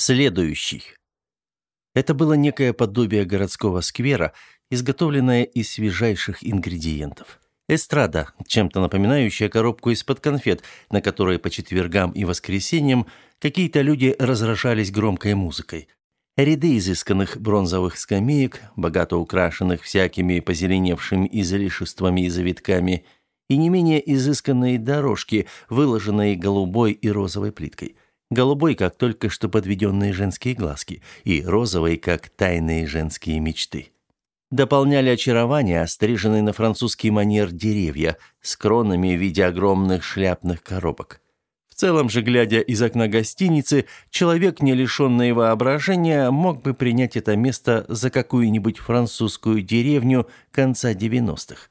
Следующий. Это было некое подобие городского сквера, изготовленное из свежайших ингредиентов. Эстрада, чем-то напоминающая коробку из-под конфет, на которой по четвергам и воскресеньям какие-то люди разражались громкой музыкой. Ряды изысканных бронзовых скамеек, богато украшенных всякими позеленевшими излишествами и завитками, и не менее изысканные дорожки, выложенные голубой и розовой плиткой. Голубой, как только что подведенные женские глазки, и розовой, как тайные женские мечты. Дополняли очарование остриженные на французский манер деревья с кронами в виде огромных шляпных коробок. В целом же, глядя из окна гостиницы, человек, не лишенный воображения, мог бы принять это место за какую-нибудь французскую деревню конца 90-х.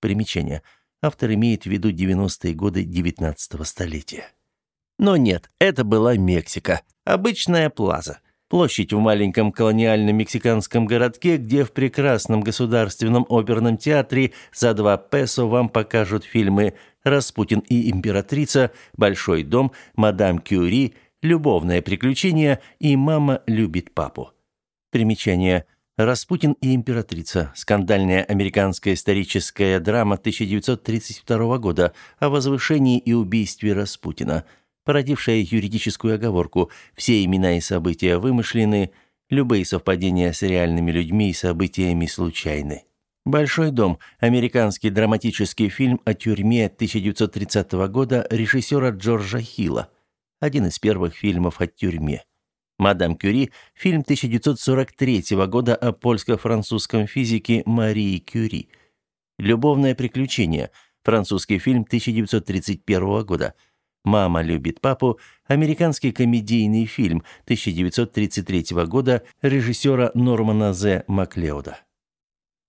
Примечание. Автор имеет в виду 90-е годы 19 столетия. Но нет, это была Мексика, обычная плаза. Площадь в маленьком колониальном мексиканском городке, где в прекрасном государственном оперном театре за два песо вам покажут фильмы «Распутин и императрица», «Большой дом», «Мадам Кюри», «Любовное приключение» и «Мама любит папу». Примечание. «Распутин и императрица» – скандальная американская историческая драма 1932 года о возвышении и убийстве Распутина – породившая юридическую оговорку «все имена и события вымышлены», любые совпадения с реальными людьми и событиями случайны. «Большой дом» – американский драматический фильм о тюрьме 1930 года режиссера Джорджа Хилла, один из первых фильмов о тюрьме. «Мадам Кюри» – фильм 1943 года о польско-французском физике Марии Кюри. «Любовное приключение» – французский фильм 1931 года – «Мама любит папу» – американский комедийный фильм 1933 года режиссера Нормана З. Маклеода.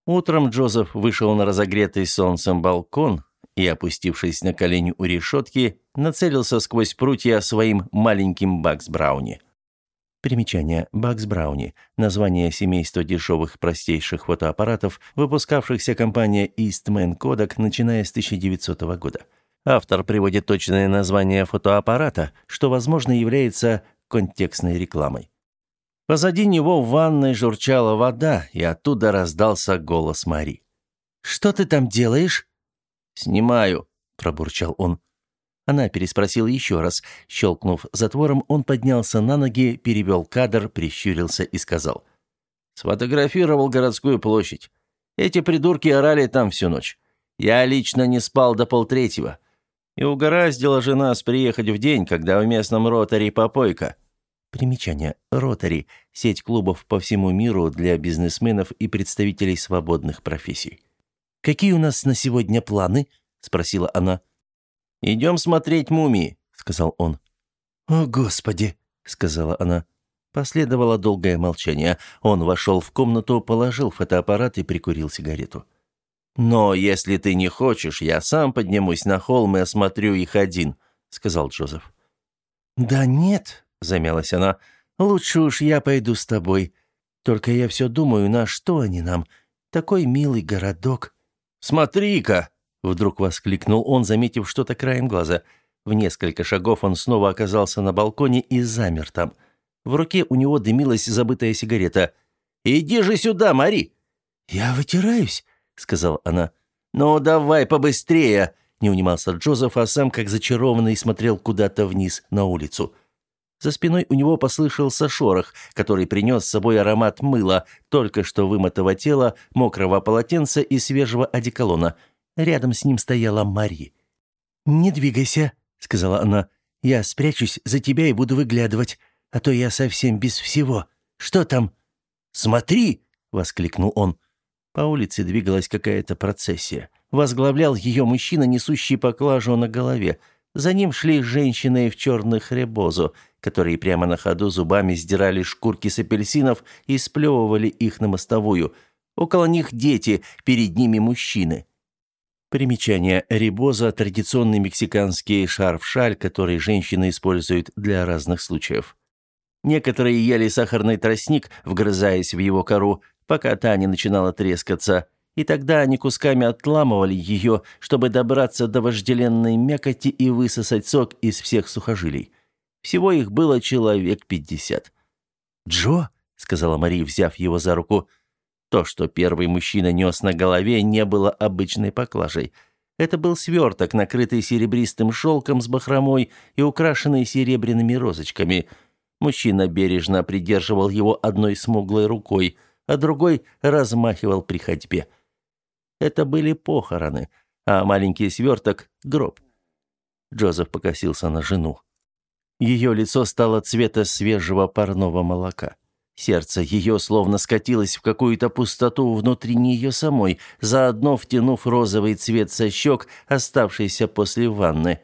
Утром Джозеф вышел на разогретый солнцем балкон и, опустившись на колени у решетки, нацелился сквозь прутья своим маленьким Бакс Брауни. Примечание. Бакс Брауни – название семейства дешевых простейших фотоаппаратов, выпускавшихся компания Eastman Kodak, начиная с 1900 года. Автор приводит точное название фотоаппарата, что, возможно, является контекстной рекламой. Позади него в ванной журчала вода, и оттуда раздался голос Мари. «Что ты там делаешь?» «Снимаю», – пробурчал он. Она переспросила еще раз. Щелкнув затвором, он поднялся на ноги, перевел кадр, прищурился и сказал. «Сфотографировал городскую площадь. Эти придурки орали там всю ночь. Я лично не спал до полтретьего. И угораздила же нас приехать в день, когда в местном роторе попойка. Примечание. Ротари – сеть клубов по всему миру для бизнесменов и представителей свободных профессий. «Какие у нас на сегодня планы?» – спросила она. «Идем смотреть мумии», – сказал он. «О, Господи!» – сказала она. Последовало долгое молчание. Он вошел в комнату, положил фотоаппарат и прикурил сигарету. «Но если ты не хочешь, я сам поднимусь на холм и осмотрю их один», — сказал Джозеф. «Да нет», — замялась она, — «лучше уж я пойду с тобой. Только я все думаю, на что они нам? Такой милый городок». «Смотри-ка!» — вдруг воскликнул он, заметив что-то краем глаза. В несколько шагов он снова оказался на балконе и замер там. В руке у него дымилась забытая сигарета. «Иди же сюда, Мари!» «Я вытираюсь», — сказала она. «Ну, давай побыстрее!» — не унимался Джозеф, а сам, как зачарованный, смотрел куда-то вниз на улицу. За спиной у него послышался шорох, который принес с собой аромат мыла, только что вымытого тела, мокрого полотенца и свежего одеколона. Рядом с ним стояла Мари. «Не двигайся», — сказала она. «Я спрячусь за тебя и буду выглядывать, а то я совсем без всего. Что там?» «Смотри!» — воскликнул он. По улице двигалась какая-то процессия. Возглавлял ее мужчина, несущий поклажу на голове. За ним шли женщины в черных ребозу, которые прямо на ходу зубами сдирали шкурки с апельсинов и сплевывали их на мостовую. Около них дети, перед ними мужчины. Примечание. Ребоза – традиционный мексиканский шарф-шаль, который женщины используют для разных случаев. Некоторые ели сахарный тростник, вгрызаясь в его кору, пока та не начинала трескаться, и тогда они кусками отламывали ее, чтобы добраться до вожделенной мякоти и высосать сок из всех сухожилий. Всего их было человек пятьдесят. «Джо?» — сказала Мари, взяв его за руку. То, что первый мужчина нес на голове, не было обычной поклажей. Это был сверток, накрытый серебристым шелком с бахромой и украшенный серебряными розочками. Мужчина бережно придерживал его одной смуглой рукой, а другой размахивал при ходьбе. Это были похороны, а маленький сверток — гроб. Джозеф покосился на жену. Ее лицо стало цвета свежего парного молока. Сердце ее словно скатилось в какую-то пустоту внутри нее самой, заодно втянув розовый цвет со щек, оставшийся после ванны.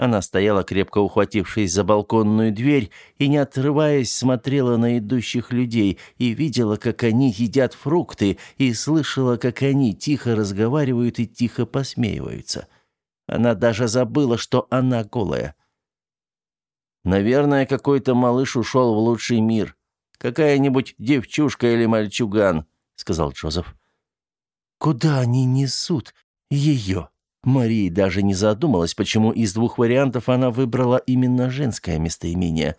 Она стояла, крепко ухватившись за балконную дверь, и, не отрываясь, смотрела на идущих людей, и видела, как они едят фрукты, и слышала, как они тихо разговаривают и тихо посмеиваются. Она даже забыла, что она голая. «Наверное, какой-то малыш ушел в лучший мир», Какая-нибудь девчушка или мальчуган», — сказал Джозеф. «Куда они несут ее?» Мария даже не задумалась, почему из двух вариантов она выбрала именно женское местоимение.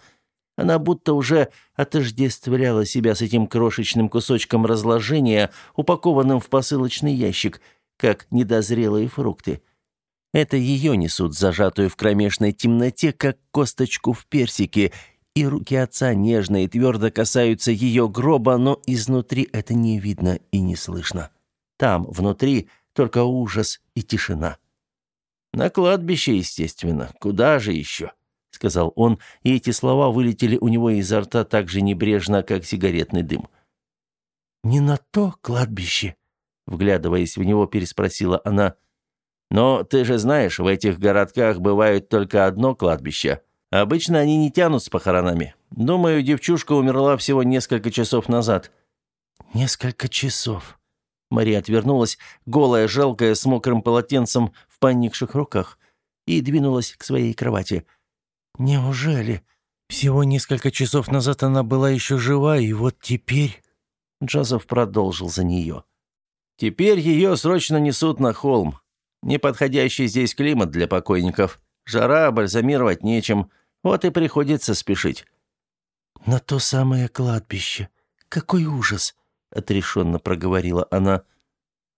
Она будто уже отождествляла себя с этим крошечным кусочком разложения, упакованным в посылочный ящик, как недозрелые фрукты. Это ее несут, зажатую в кромешной темноте, как косточку в персике, и руки отца нежно и твердо касаются ее гроба, но изнутри это не видно и не слышно. Там, внутри, только ужас и тишина. «На кладбище, естественно. Куда же еще?» — сказал он, и эти слова вылетели у него изо рта так же небрежно, как сигаретный дым. «Не на то кладбище?» — вглядываясь в него, переспросила она. «Но ты же знаешь, в этих городках бывает только одно кладбище», Обычно они не тянут с похоронами. Думаю, девчушка умерла всего несколько часов назад». «Несколько часов». Мария отвернулась, голая, жалкая, с мокрым полотенцем в поникших руках, и двинулась к своей кровати. «Неужели? Всего несколько часов назад она была еще жива, и вот теперь...» Джозеф продолжил за нее. «Теперь ее срочно несут на холм. Неподходящий здесь климат для покойников. Жара, бальзамировать нечем. Вот и приходится спешить». «На то самое кладбище. Какой ужас!» — отрешенно проговорила она.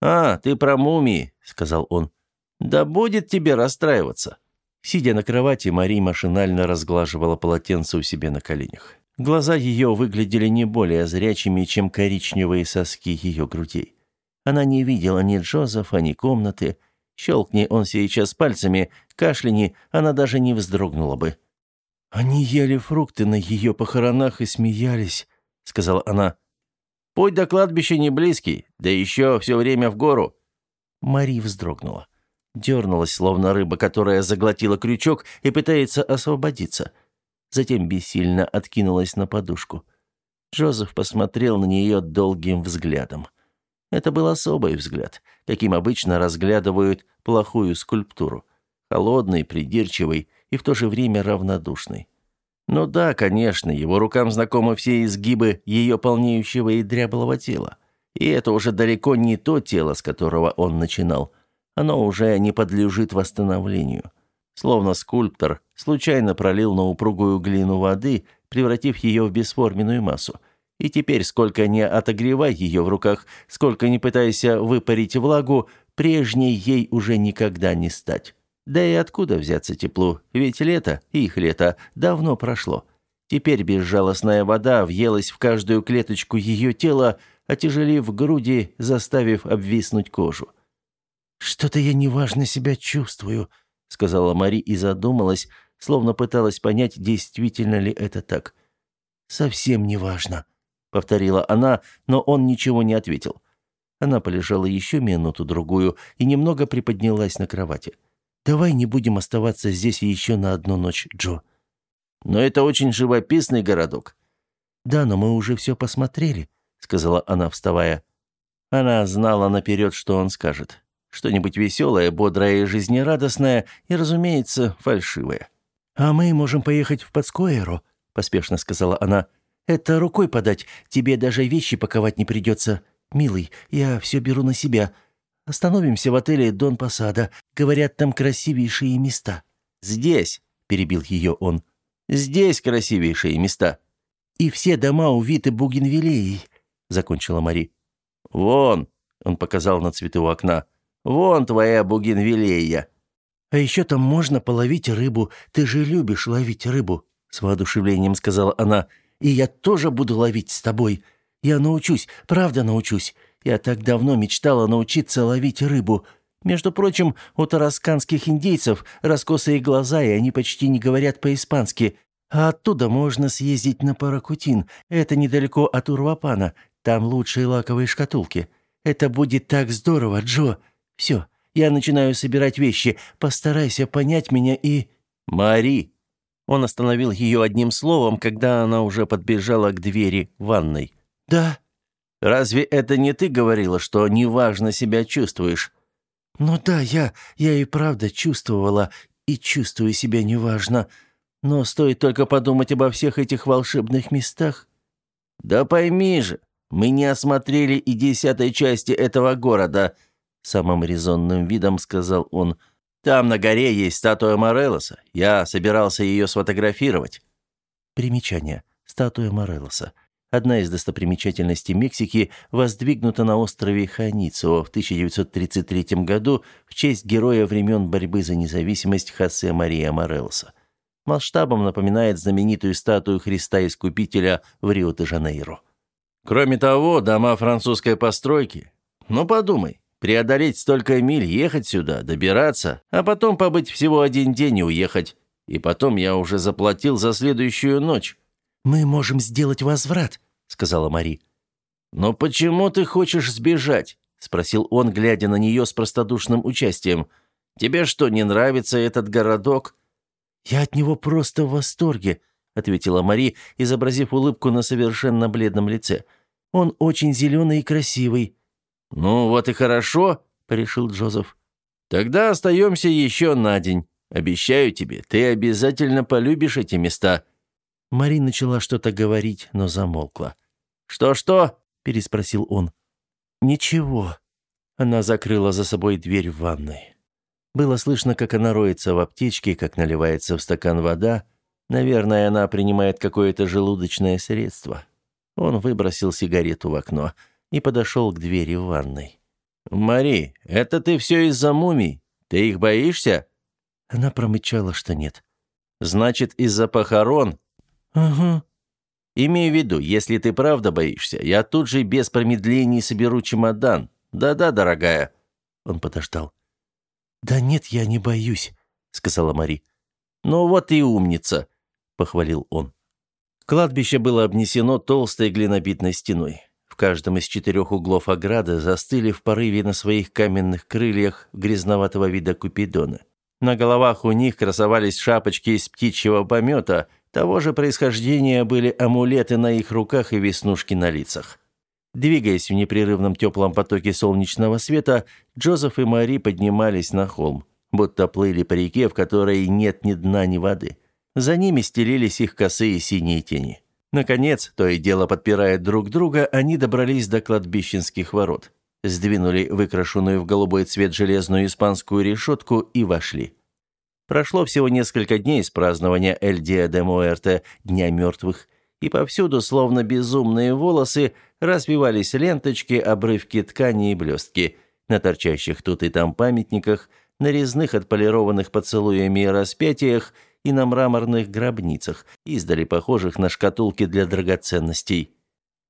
«А, ты про мумии», — сказал он. «Да будет тебе расстраиваться». Сидя на кровати, Мари машинально разглаживала полотенце у себя на коленях. Глаза ее выглядели не более зрячими, чем коричневые соски ее грудей. Она не видела ни Джозефа, ни комнаты. Щелкни он сейчас пальцами, кашляни, она даже не вздрогнула бы. «Они ели фрукты на ее похоронах и смеялись», — сказала она. «Путь до кладбища не близкий, да еще все время в гору». Мари вздрогнула. Дернулась, словно рыба, которая заглотила крючок и пытается освободиться. Затем бессильно откинулась на подушку. Джозеф посмотрел на нее долгим взглядом. Это был особый взгляд, каким обычно разглядывают плохую скульптуру. Холодный, придирчивый, и в то же время равнодушный. Ну да, конечно, его рукам знакомы все изгибы ее полнеющего и дряблого тела. И это уже далеко не то тело, с которого он начинал. Оно уже не подлежит восстановлению. Словно скульптор случайно пролил на упругую глину воды, превратив ее в бесформенную массу. И теперь, сколько не отогревай ее в руках, сколько не пытайся выпарить влагу, прежней ей уже никогда не стать. Да и откуда взяться теплу? Ведь лето, их лето, давно прошло. Теперь безжалостная вода въелась в каждую клеточку ее тела, отяжелив груди, заставив обвиснуть кожу. «Что-то я неважно себя чувствую», — сказала Мари и задумалась, словно пыталась понять, действительно ли это так. «Совсем неважно», — повторила она, но он ничего не ответил. Она полежала еще минуту-другую и немного приподнялась на кровати. Давай не будем оставаться здесь еще на одну ночь, Джо». «Но это очень живописный городок». «Да, но мы уже все посмотрели», — сказала она, вставая. Она знала наперед, что он скажет. Что-нибудь веселое, бодрое и жизнерадостное, и, разумеется, фальшивое. «А мы можем поехать в Подскоеро», — поспешно сказала она. «Это рукой подать, тебе даже вещи паковать не придется. Милый, я все беру на себя. Остановимся в отеле «Дон Посада». Говорят, там красивейшие места». «Здесь», — перебил ее он, — «здесь красивейшие места». и все дома увиты бугенвиллеей», — закончила Мари. «Вон», — он показал на цветы у окна, — «вон твоя бугенвиллея». «А еще там можно половить рыбу. Ты же любишь ловить рыбу», — с воодушевлением сказала она. «И я тоже буду ловить с тобой. Я научусь, правда научусь. Я так давно мечтала научиться ловить рыбу. Между прочим, у тарасканских индейцев раскосые глаза, и они почти не говорят по-испански. А оттуда можно съездить на Паракутин. Это недалеко от Урвапана. Там лучшие лаковые шкатулки. Это будет так здорово, Джо. Все, я начинаю собирать вещи. Постарайся понять меня и... Мари. Он остановил ее одним словом, когда она уже подбежала к двери ванной. Да. Разве это не ты говорила, что неважно себя чувствуешь? «Ну да, я... я и правда чувствовала и чувствую себя неважно. Но стоит только подумать обо всех этих волшебных местах». «Да пойми же, мы не осмотрели и десятой части этого города», — самым резонным видом сказал он. «Там на горе есть статуя Морелоса. Я собирался ее сфотографировать». Примечание. Статуя Морелоса. Одна из достопримечательностей Мексики воздвигнута на острове Ханицо в 1933 году в честь героя времен борьбы за независимость Хосе Мария Морелоса. Масштабом напоминает знаменитую статую Христа Искупителя в Рио-де-Жанейро. Кроме того, дома французской постройки. Ну подумай, преодолеть столько миль, ехать сюда, добираться, а потом побыть всего один день и уехать. И потом я уже заплатил за следующую ночь. «Мы можем сделать возврат», — сказала Мари. «Но почему ты хочешь сбежать?» — спросил он, глядя на нее с простодушным участием. «Тебе что, не нравится этот городок?» «Я от него просто в восторге», — ответила Мари, изобразив улыбку на совершенно бледном лице. «Он очень зеленый и красивый». «Ну, вот и хорошо», — порешил Джозеф. «Тогда остаемся еще на день. Обещаю тебе, ты обязательно полюбишь эти места. Мари начала что-то говорить, но замолкла. «Что-что?» – переспросил он. «Ничего». Она закрыла за собой дверь в ванной. Было слышно, как она роется в аптечке, как наливается в стакан вода. Наверное, она принимает какое-то желудочное средство. Он выбросил сигарету в окно и подошел к двери в ванной. «Мари, это ты все из-за мумий? Ты их боишься?» Она промычала, что нет. «Значит, из-за похорон «Ага». «Имею в виду, если ты правда боишься, я тут же без промедлений соберу чемодан. Да-да, дорогая». Он подождал. «Да нет, я не боюсь», — сказала Мари. «Ну вот и умница», — похвалил он. Кладбище было обнесено толстой глинобитной стеной. В каждом из четырех углов ограды застыли в порыве на своих каменных крыльях грязноватого вида купидоны. На головах у них красовались шапочки из птичьего помета — того же происхождения были амулеты на их руках и веснушки на лицах. Двигаясь в непрерывном теплом потоке солнечного света, Джозеф и Мари поднимались на холм, будто плыли по реке, в которой нет ни дна, ни воды. За ними стелились их косые синие тени. Наконец, то и дело подпирая друг друга, они добрались до кладбищенских ворот. Сдвинули выкрашенную в голубой цвет железную испанскую решетку и вошли. Прошло всего несколько дней с празднования Эль Диа де Муэрте, Дня мертвых, и повсюду, словно безумные волосы, развивались ленточки, обрывки ткани и блестки. На торчащих тут и там памятниках, на резных отполированных поцелуями распятиях и на мраморных гробницах, издали похожих на шкатулки для драгоценностей.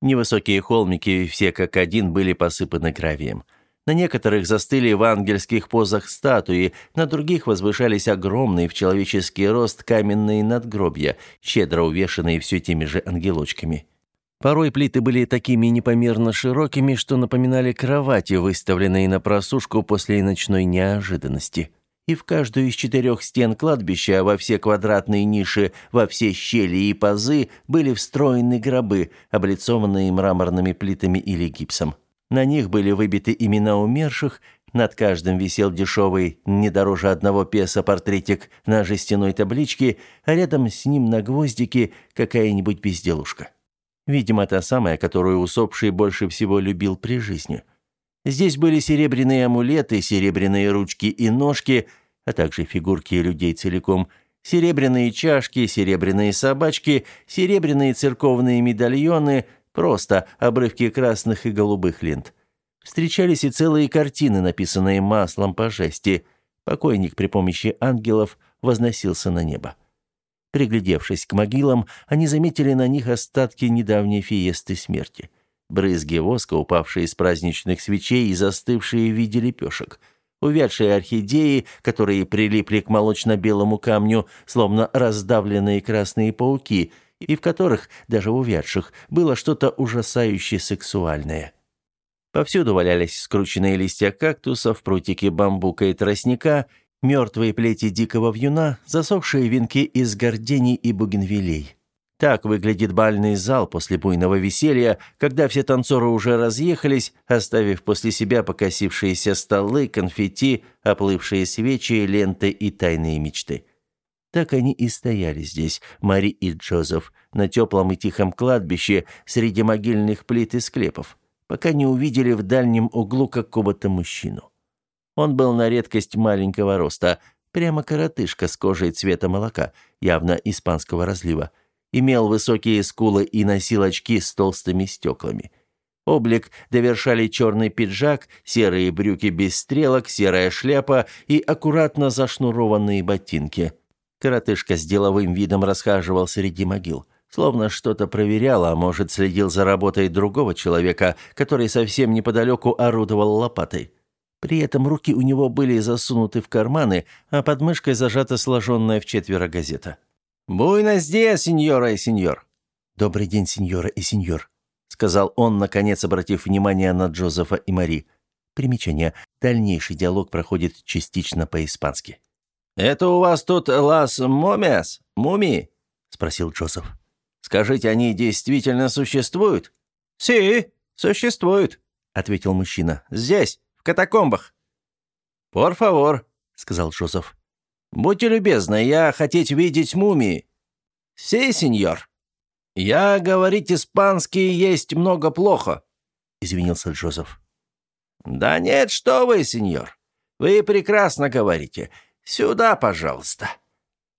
Невысокие холмики все как один были посыпаны гравием. На некоторых застыли в ангельских позах статуи, на других возвышались огромные в человеческий рост каменные надгробья, щедро увешанные все теми же ангелочками. Порой плиты были такими непомерно широкими, что напоминали кровати, выставленные на просушку после ночной неожиданности. И в каждую из четырех стен кладбища, во все квадратные ниши, во все щели и пазы были встроены гробы, облицованные мраморными плитами или гипсом. На них были выбиты имена умерших, над каждым висел дешевый, не дороже одного песо портретик на жестяной табличке, а рядом с ним на гвоздике какая-нибудь безделушка. Видимо, та самая, которую усопший больше всего любил при жизни. Здесь были серебряные амулеты, серебряные ручки и ножки, а также фигурки людей целиком, Серебряные чашки, серебряные собачки, серебряные церковные медальоны, просто обрывки красных и голубых лент. Встречались и целые картины, написанные маслом по жести. Покойник при помощи ангелов возносился на небо. Приглядевшись к могилам, они заметили на них остатки недавней фиесты смерти. Брызги воска, упавшие из праздничных свечей и застывшие в виде лепешек – увядшие орхидеи, которые прилипли к молочно-белому камню, словно раздавленные красные пауки, и в которых, даже увядших, было что-то ужасающе сексуальное. Повсюду валялись скрученные листья кактусов, прутики бамбука и тростника, мертвые плети дикого вьюна, засохшие венки из гордений и бугенвилей. Так выглядит бальный зал после буйного веселья, когда все танцоры уже разъехались, оставив после себя покосившиеся столы, конфетти, оплывшие свечи, ленты и тайные мечты. Так они и стояли здесь, Мари и Джозеф, на теплом и тихом кладбище среди могильных плит и склепов, пока не увидели в дальнем углу какого-то мужчину. Он был на редкость маленького роста, прямо коротышка с кожей цвета молока, явно испанского разлива имел высокие скулы и носил очки с толстыми стеклами. Облик довершали черный пиджак, серые брюки без стрелок, серая шляпа и аккуратно зашнурованные ботинки. Коротышка с деловым видом расхаживал среди могил. Словно что-то проверял, а может, следил за работой другого человека, который совсем неподалеку орудовал лопатой. При этом руки у него были засунуты в карманы, а под мышкой зажата сложенная в четверо газета. «Буйнос диас, сеньора и сеньор!» «Добрый день, сеньора и сеньор», — сказал он, наконец обратив внимание на Джозефа и Мари. Примечание. Дальнейший диалог проходит частично по-испански. «Это у вас тут лас момиас? Мумии?» — спросил Джозеф. «Скажите, они действительно существуют?» «Си, существуют», — ответил мужчина. «Здесь, в катакомбах». «Пор фавор», — сказал Джозеф. «Будьте любезны, я хотеть видеть мумии». «Сей, сеньор». «Я говорить испанский есть много плохо», — извинился Джозеф. «Да нет, что вы, сеньор. Вы прекрасно говорите. Сюда, пожалуйста».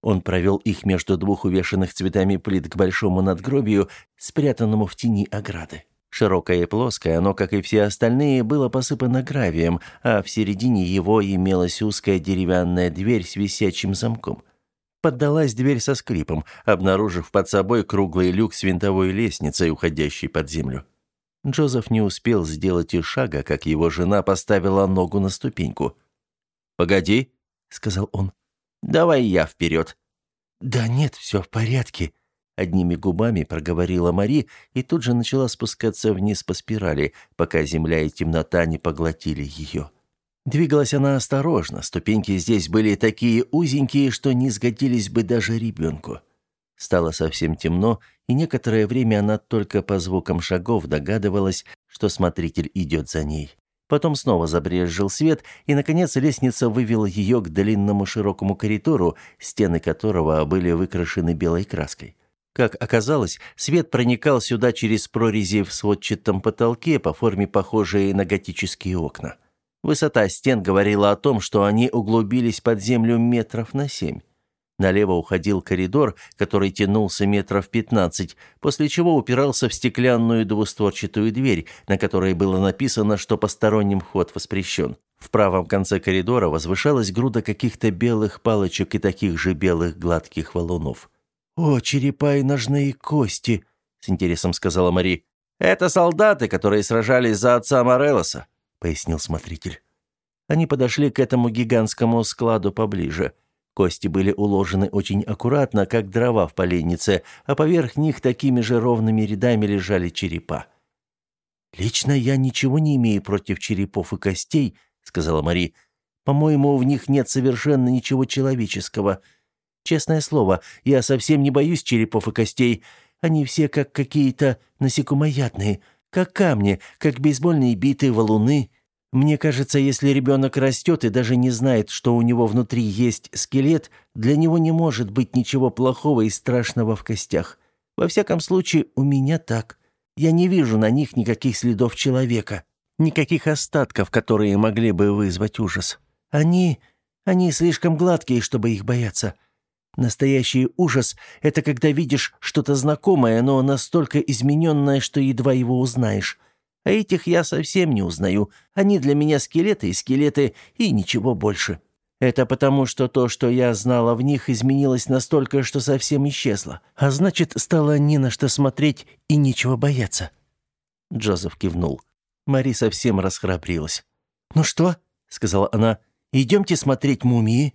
Он провел их между двух увешанных цветами плит к большому надгробию, спрятанному в тени ограды. Широкое и плоское, оно, как и все остальные, было посыпано гравием, а в середине его имелась узкая деревянная дверь с висячим замком. Поддалась дверь со скрипом, обнаружив под собой круглый люк с винтовой лестницей, уходящей под землю. Джозеф не успел сделать и шага, как его жена поставила ногу на ступеньку. «Погоди», — сказал он, — «давай я вперед». «Да нет, все в порядке», Одними губами проговорила Мари и тут же начала спускаться вниз по спирали, пока земля и темнота не поглотили ее. Двигалась она осторожно, ступеньки здесь были такие узенькие, что не сгодились бы даже ребенку. Стало совсем темно, и некоторое время она только по звукам шагов догадывалась, что смотритель идет за ней. Потом снова забрезжил свет, и, наконец, лестница вывела ее к длинному широкому коридору, стены которого были выкрашены белой краской. Как оказалось, свет проникал сюда через прорези в сводчатом потолке по форме похожие на готические окна. Высота стен говорила о том, что они углубились под землю метров на семь. Налево уходил коридор, который тянулся метров пятнадцать, после чего упирался в стеклянную двустворчатую дверь, на которой было написано, что посторонним вход воспрещен. В правом конце коридора возвышалась груда каких-то белых палочек и таких же белых гладких валунов. «О, черепа и ножные кости!» — с интересом сказала Мари. «Это солдаты, которые сражались за отца Морелоса», — пояснил смотритель. Они подошли к этому гигантскому складу поближе. Кости были уложены очень аккуратно, как дрова в поленнице, а поверх них такими же ровными рядами лежали черепа. «Лично я ничего не имею против черепов и костей», — сказала Мари. «По-моему, в них нет совершенно ничего человеческого. Честное слово, я совсем не боюсь черепов и костей. Они все как какие-то насекомоядные, как камни, как бейсбольные биты, валуны. Мне кажется, если ребенок растет и даже не знает, что у него внутри есть скелет, для него не может быть ничего плохого и страшного в костях. Во всяком случае, у меня так. Я не вижу на них никаких следов человека, никаких остатков, которые могли бы вызвать ужас. Они... они слишком гладкие, чтобы их бояться. Настоящий ужас — это когда видишь что-то знакомое, но настолько измененное, что едва его узнаешь. А этих я совсем не узнаю. Они для меня скелеты и скелеты, и ничего больше. Это потому, что то, что я знала в них, изменилось настолько, что совсем исчезло. А значит, стало не на что смотреть и нечего бояться». Джозеф кивнул. Мари совсем расхрабрилась. «Ну что?» — сказала она. «Идемте смотреть мумии».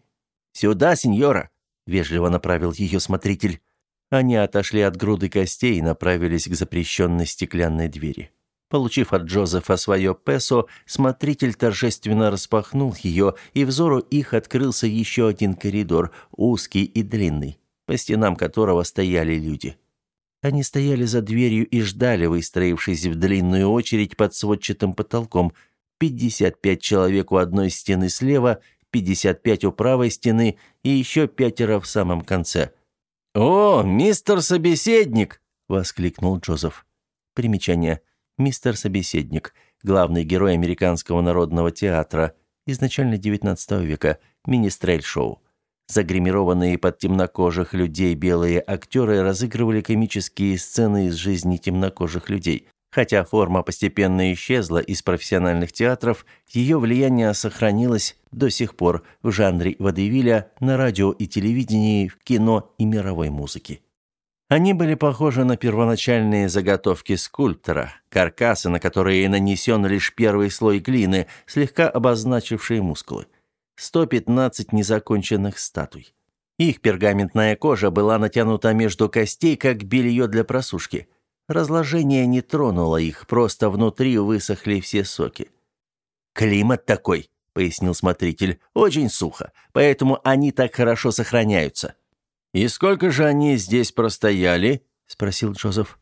«Сюда, сеньора!» — вежливо направил ее смотритель. Они отошли от груды костей и направились к запрещенной стеклянной двери. Получив от Джозефа свое песо, смотритель торжественно распахнул ее, и взору их открылся еще один коридор, узкий и длинный, по стенам которого стояли люди. Они стояли за дверью и ждали, выстроившись в длинную очередь под сводчатым потолком. 55 человек у одной стены слева, 55 у правой стены и еще пятеро в самом конце. «О, мистер собеседник!» — воскликнул Джозеф. Примечание мистер Собеседник, главный герой американского народного театра, изначально XIX века, министрель-шоу. Загримированные под темнокожих людей белые актеры разыгрывали комические сцены из жизни темнокожих людей. Хотя форма постепенно исчезла из профессиональных театров, ее влияние сохранилось до сих пор в жанре водевиля, на радио и телевидении, в кино и мировой музыке. Они были похожи на первоначальные заготовки скульптора, каркасы, на которые нанесен лишь первый слой глины, слегка обозначившие мускулы. 115 незаконченных статуй. Их пергаментная кожа была натянута между костей, как белье для просушки. Разложение не тронуло их, просто внутри высохли все соки. «Климат такой», — пояснил смотритель, — «очень сухо, поэтому они так хорошо сохраняются». «И сколько же они здесь простояли?» — спросил Джозеф.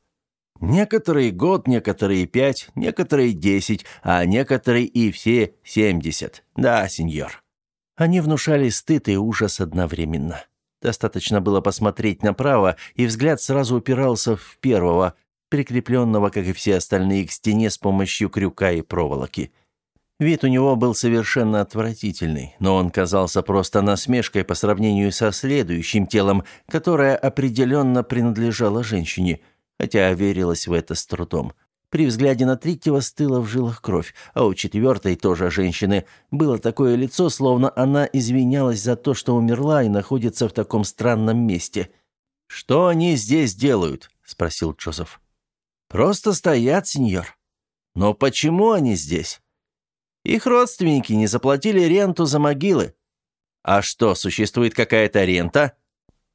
«Некоторые год, некоторые пять, некоторые десять, а некоторые и все семьдесят. Да, сеньор». Они внушали стыд и ужас одновременно. Достаточно было посмотреть направо, и взгляд сразу упирался в первого, прикрепленного, как и все остальные, к стене с помощью крюка и проволоки. Вид у него был совершенно отвратительный, но он казался просто насмешкой по сравнению со следующим телом, которое определенно принадлежало женщине, хотя верилось в это с трудом. При взгляде на третьего стыла в жилах кровь, а у четвертой, тоже женщины, было такое лицо, словно она извинялась за то, что умерла и находится в таком странном месте. «Что они здесь делают?» — спросил Джозеф. «Просто стоят, сеньор». «Но почему они здесь?» Их родственники не заплатили ренту за могилы. А что, существует какая-то рента?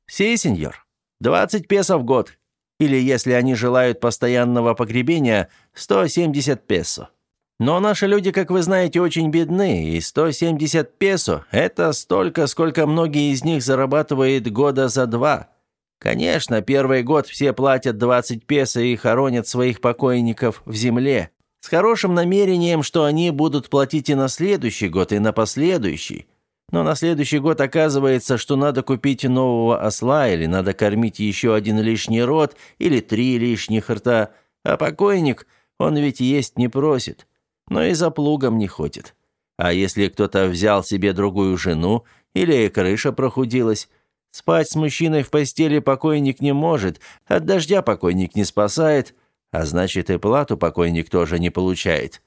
Си, сеньор. 20 песо в год. Или, если они желают постоянного погребения, 170 песо. Но наши люди, как вы знаете, очень бедны, и 170 песо – это столько, сколько многие из них зарабатывают года за два. Конечно, первый год все платят 20 песо и хоронят своих покойников в земле с хорошим намерением, что они будут платить и на следующий год, и на последующий. Но на следующий год оказывается, что надо купить нового осла, или надо кормить еще один лишний рот, или три лишних рта. А покойник, он ведь есть не просит, но и за плугом не ходит. А если кто-то взял себе другую жену, или крыша прохудилась, спать с мужчиной в постели покойник не может, от дождя покойник не спасает, а значит, и плату покойник тоже не получает.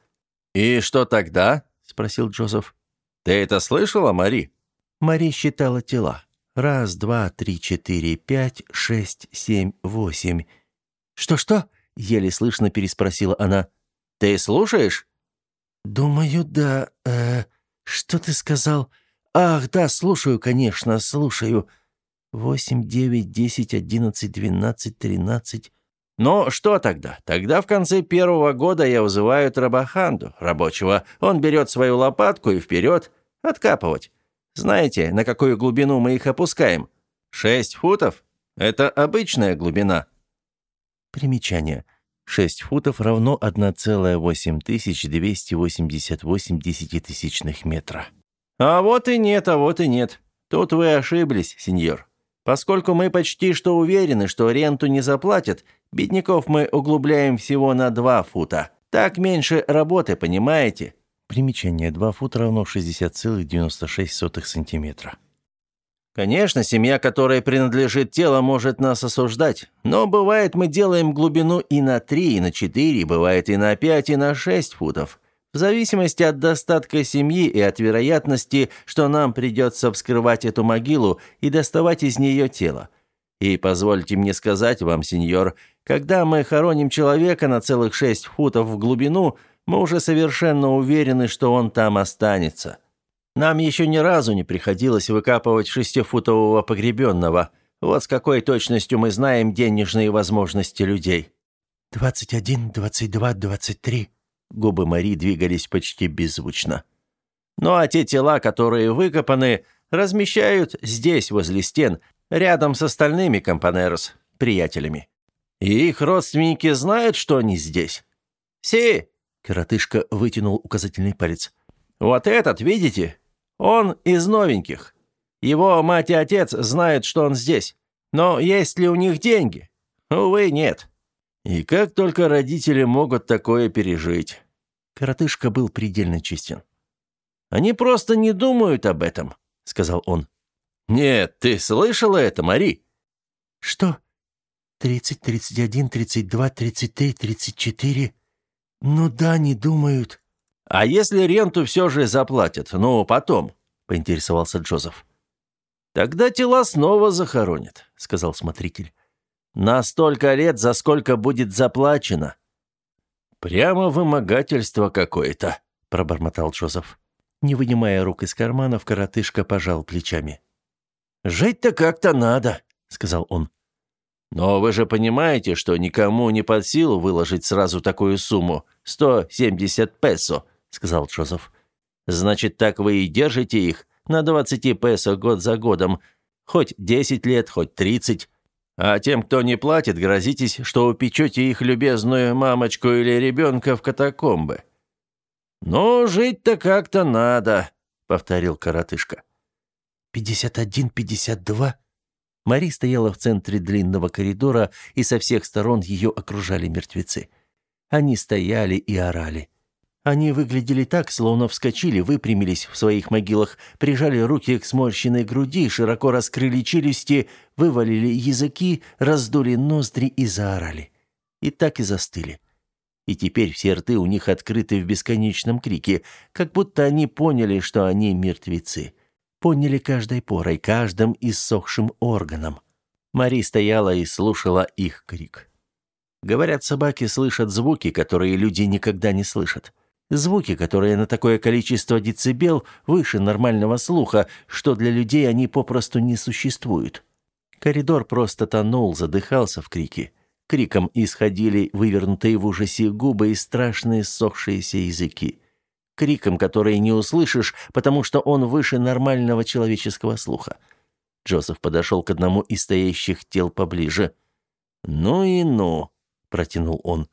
«И что тогда?» — спросил Джозеф. «Ты это слышала, Мари?» Мари считала тела. Раз, два, три, четыре, пять, шесть, семь, восемь. «Что-что?» — еле слышно переспросила она. «Ты слушаешь?» «Думаю, да. Э, что ты сказал?» «Ах, да, слушаю, конечно, слушаю. Восемь, девять, десять, одиннадцать, двенадцать, тринадцать...» Ну, что тогда? Тогда в конце первого года я вызываю Трабаханду, рабочего. Он берет свою лопатку и вперед откапывать. Знаете, на какую глубину мы их опускаем? Шесть футов? Это обычная глубина. Примечание. Шесть футов равно 1,8288 десятитысячных метра. А вот и нет, а вот и нет. Тут вы ошиблись, сеньор. Поскольку мы почти что уверены, что ренту не заплатят, бедняков мы углубляем всего на 2 фута. Так меньше работы, понимаете? Примечание 2 фута равно 60,96 сантиметра. Конечно, семья, которой принадлежит тело, может нас осуждать, но бывает мы делаем глубину и на 3, и на 4, бывает и на 5, и на 6 футов. В зависимости от достатка семьи и от вероятности, что нам придется вскрывать эту могилу и доставать из нее тело. И позвольте мне сказать вам, сеньор, когда мы хороним человека на целых 6 футов в глубину, мы уже совершенно уверены, что он там останется. Нам еще ни разу не приходилось выкапывать шестифутового погребенного. Вот с какой точностью мы знаем денежные возможности людей». «Двадцать один, двадцать два, двадцать три». Губы Мари двигались почти беззвучно. «Ну а те тела, которые выкопаны, размещают здесь, возле стен, рядом с остальными компанерос, приятелями. И их родственники знают, что они здесь?» «Си!» — коротышка вытянул указательный палец. «Вот этот, видите? Он из новеньких. Его мать и отец знают, что он здесь. Но есть ли у них деньги? Увы, нет. И как только родители могут такое пережить? Коротышка был предельно честен. Они просто не думают об этом, сказал он. Нет, ты слышала это, Мари? Что? Тридцать, тридцать один, тридцать два, тридцать три, тридцать четыре. Ну да, не думают. «А если ренту все же заплатят? Ну, потом?» — поинтересовался Джозеф. «Тогда тела снова захоронят», — сказал смотритель. «На столько лет, за сколько будет заплачено». «Прямо вымогательство какое-то», — пробормотал Джозеф. Не вынимая рук из карманов, коротышка пожал плечами. «Жить-то как-то надо», — сказал он. «Но вы же понимаете, что никому не под силу выложить сразу такую сумму — 170 песо», сказал Джозеф. «Значит, так вы и держите их на 20 песо год за годом, хоть 10 лет, хоть 30. А тем, кто не платит, грозитесь, что упечете их любезную мамочку или ребенка в катакомбы». «Ну, жить-то как-то надо», — повторил коротышка. «Пятьдесят один, пятьдесят два». Мари стояла в центре длинного коридора, и со всех сторон ее окружали мертвецы. Они стояли и орали. Они выглядели так, словно вскочили, выпрямились в своих могилах, прижали руки к сморщенной груди, широко раскрыли челюсти, вывалили языки, раздули ноздри и заорали. И так и застыли. И теперь все рты у них открыты в бесконечном крике, как будто они поняли, что они мертвецы. Поняли каждой порой, каждым иссохшим органом. Мари стояла и слушала их крик. Говорят, собаки слышат звуки, которые люди никогда не слышат. Звуки, которые на такое количество децибел выше нормального слуха, что для людей они попросту не существуют. Коридор просто тонул, задыхался в крике. Криком исходили вывернутые в ужасе губы и страшные ссохшиеся языки. Криком, который не услышишь, потому что он выше нормального человеческого слуха. Джозеф подошел к одному из стоящих тел поближе. «Ну и ну», — протянул он, —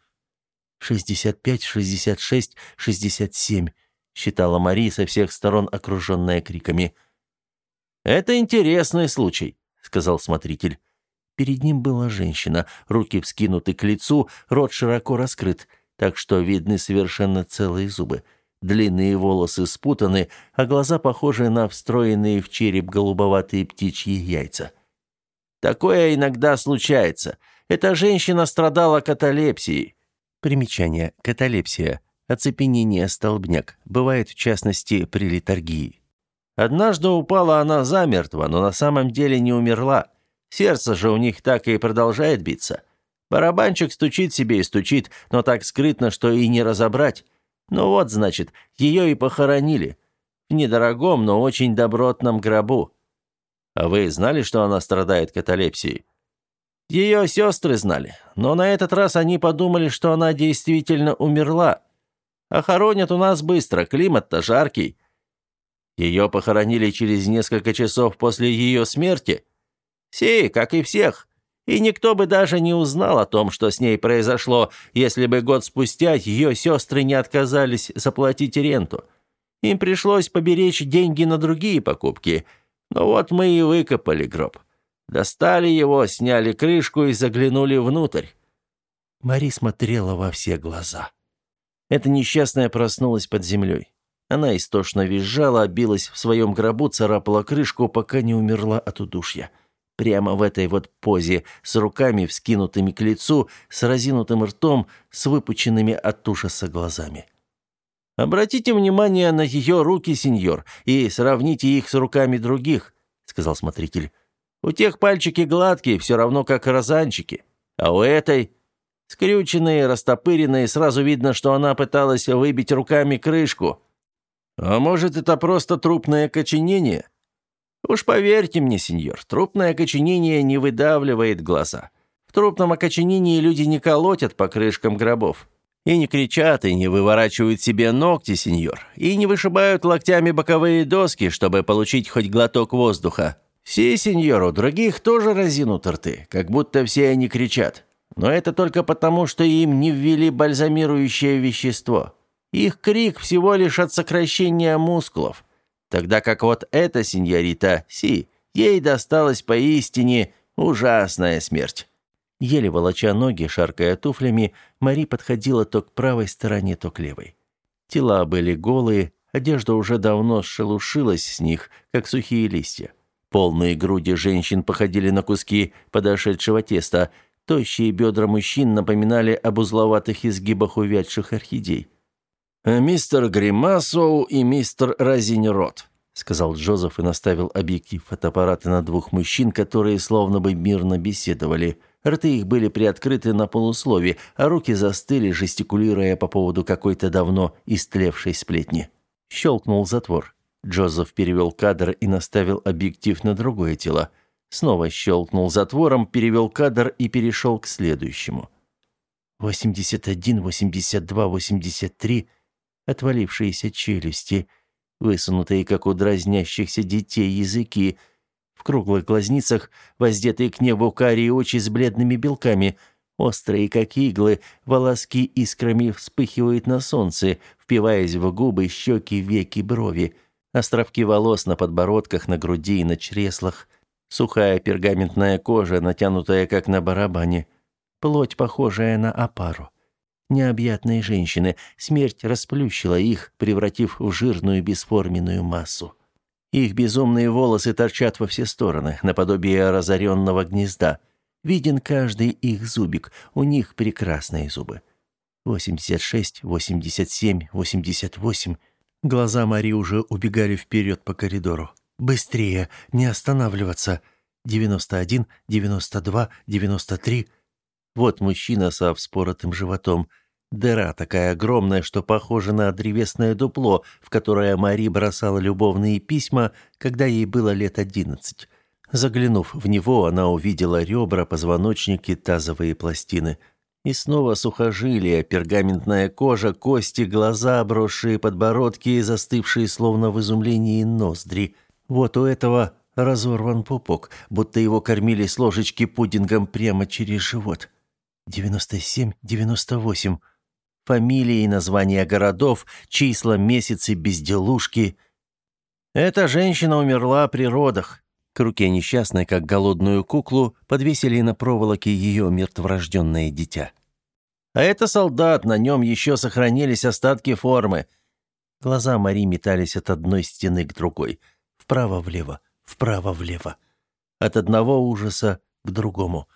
«Шестьдесят пять, шестьдесят шесть, шестьдесят семь», — считала Мари со всех сторон, окруженная криками. «Это интересный случай», — сказал смотритель. Перед ним была женщина, руки вскинуты к лицу, рот широко раскрыт, так что видны совершенно целые зубы. Длинные волосы спутаны, а глаза похожи на встроенные в череп голубоватые птичьи яйца. «Такое иногда случается. Эта женщина страдала каталепсией. Примечание. Каталепсия. Оцепенение столбняк. Бывает, в частности, при литургии. Однажды упала она замертво, но на самом деле не умерла. Сердце же у них так и продолжает биться. Барабанчик стучит себе и стучит, но так скрытно, что и не разобрать. Ну вот, значит, ее и похоронили. В недорогом, но очень добротном гробу. А вы знали, что она страдает каталепсией? Ее сестры знали, но на этот раз они подумали, что она действительно умерла. А хоронят у нас быстро, климат-то жаркий. Ее похоронили через несколько часов после ее смерти. Си, как и всех. И никто бы даже не узнал о том, что с ней произошло, если бы год спустя ее сестры не отказались заплатить ренту. Им пришлось поберечь деньги на другие покупки. Но вот мы и выкопали гроб. Достали его, сняли крышку и заглянули внутрь. Мари смотрела во все глаза. Эта несчастная проснулась под землей. Она истошно визжала, билась в своем гробу, царапала крышку, пока не умерла от удушья. Прямо в этой вот позе, с руками вскинутыми к лицу, с разинутым ртом, с выпученными от ужаса глазами. «Обратите внимание на ее руки, сеньор, и сравните их с руками других», — сказал смотритель. «У тех пальчики гладкие, все равно как розанчики, а у этой скрюченные, растопыренные, сразу видно, что она пыталась выбить руками крышку. А может, это просто трупное окоченение? Уж поверьте мне, сеньор, трупное окоченение не выдавливает глаза. В трупном окоченении люди не колотят по крышкам гробов. И не кричат, и не выворачивают себе ногти, сеньор, и не вышибают локтями боковые доски, чтобы получить хоть глоток воздуха. Все, сеньор, у других тоже разинут рты, как будто все они кричат. Но это только потому, что им не ввели бальзамирующее вещество. Их крик всего лишь от сокращения мускулов. Тогда как вот эта сеньорита Си, ей досталась поистине ужасная смерть. Еле волоча ноги, шаркая туфлями, Мари подходила то к правой стороне, то к левой. Тела были голые, одежда уже давно шелушилась с них, как сухие листья. Полные груди женщин походили на куски подошедшего теста, тощие бедра мужчин напоминали об узловатых изгибах увядших орхидей. «Мистер Гримасоу и мистер Разинерот», — сказал Джозеф и наставил объектив фотоаппарата на двух мужчин, которые словно бы мирно беседовали — Рты их были приоткрыты на полуслове, а руки застыли, жестикулируя по поводу какой-то давно истлевшей сплетни. Щелкнул затвор. Джозеф перевел кадр и наставил объектив на другое тело. Снова щелкнул затвором, перевел кадр и перешел к следующему. 81, 82, 83. Отвалившиеся челюсти, высунутые, как у дразнящихся детей, языки — в круглых глазницах воздетые к небу карие очи с бледными белками, острые, как иглы, волоски искрами вспыхивают на солнце, впиваясь в губы, щеки, веки, брови. Островки волос на подбородках, на груди и на чреслах. Сухая пергаментная кожа, натянутая, как на барабане. Плоть, похожая на опару. Необъятные женщины. Смерть расплющила их, превратив в жирную бесформенную массу. Их безумные волосы торчат во все стороны, наподобие разоренного гнезда. Виден каждый их зубик, у них прекрасные зубы. 86, 87, 88. Глаза Мари уже убегали вперед по коридору. «Быстрее! Не останавливаться!» 91, 92, 93. Вот мужчина со вспоротым животом – Дыра такая огромная, что похожа на древесное дупло, в которое Мари бросала любовные письма, когда ей было лет одиннадцать. Заглянув в него, она увидела ребра, позвоночники, тазовые пластины. И снова сухожилия, пергаментная кожа, кости, глаза, обросшие подбородки и застывшие словно в изумлении ноздри. Вот у этого разорван пупок, будто его кормили с ложечки пудингом прямо через живот. «Девяносто семь, девяносто восемь», фамилии, названия городов, числа, месяцы, безделушки. Эта женщина умерла при родах. К руке несчастной, как голодную куклу, подвесили на проволоке ее мертворожденное дитя. А это солдат, на нем еще сохранились остатки формы. Глаза Мари метались от одной стены к другой. Вправо-влево, вправо-влево. От одного ужаса к другому.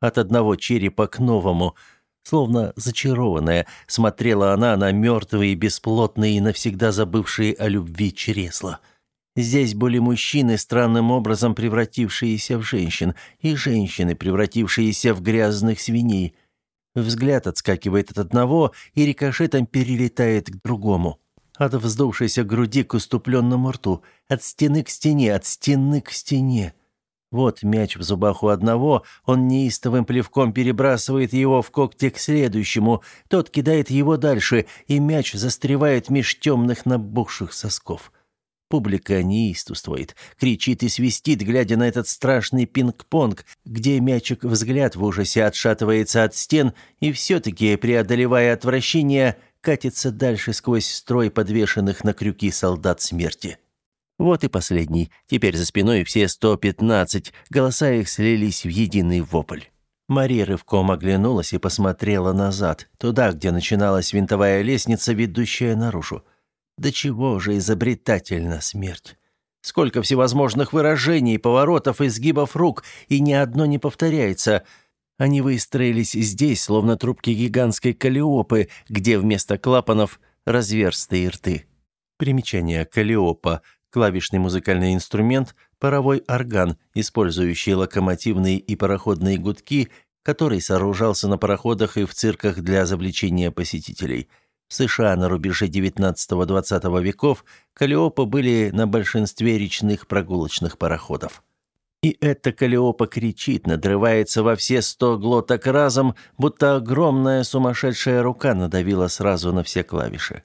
От одного черепа к новому — Словно зачарованная, смотрела она на мертвые, бесплотные и навсегда забывшие о любви чресла. Здесь были мужчины, странным образом превратившиеся в женщин, и женщины, превратившиеся в грязных свиней. Взгляд отскакивает от одного и рикошетом перелетает к другому. От вздувшейся груди к уступленному рту, от стены к стене, от стены к стене. Вот мяч в зубах у одного, он неистовым плевком перебрасывает его в когти к следующему, тот кидает его дальше, и мяч застревает меж темных набухших сосков. Публика неистовствует, кричит и свистит, глядя на этот страшный пинг-понг, где мячик взгляд в ужасе отшатывается от стен и все-таки, преодолевая отвращение, катится дальше сквозь строй подвешенных на крюки солдат смерти. Вот и последний. Теперь за спиной все 115. Голоса их слились в единый вопль. Мария рывком оглянулась и посмотрела назад, туда, где начиналась винтовая лестница, ведущая наружу. Да чего же изобретательна смерть? Сколько всевозможных выражений, поворотов и сгибов рук, и ни одно не повторяется. Они выстроились здесь, словно трубки гигантской калиопы, где вместо клапанов разверстые рты. Примечание калиопа – клавишный музыкальный инструмент, паровой орган, использующий локомотивные и пароходные гудки, который сооружался на пароходах и в цирках для завлечения посетителей – США на рубеже XIX-XX веков калиопы были на большинстве речных прогулочных пароходов. И эта калиопа кричит, надрывается во все сто глоток разом, будто огромная сумасшедшая рука надавила сразу на все клавиши.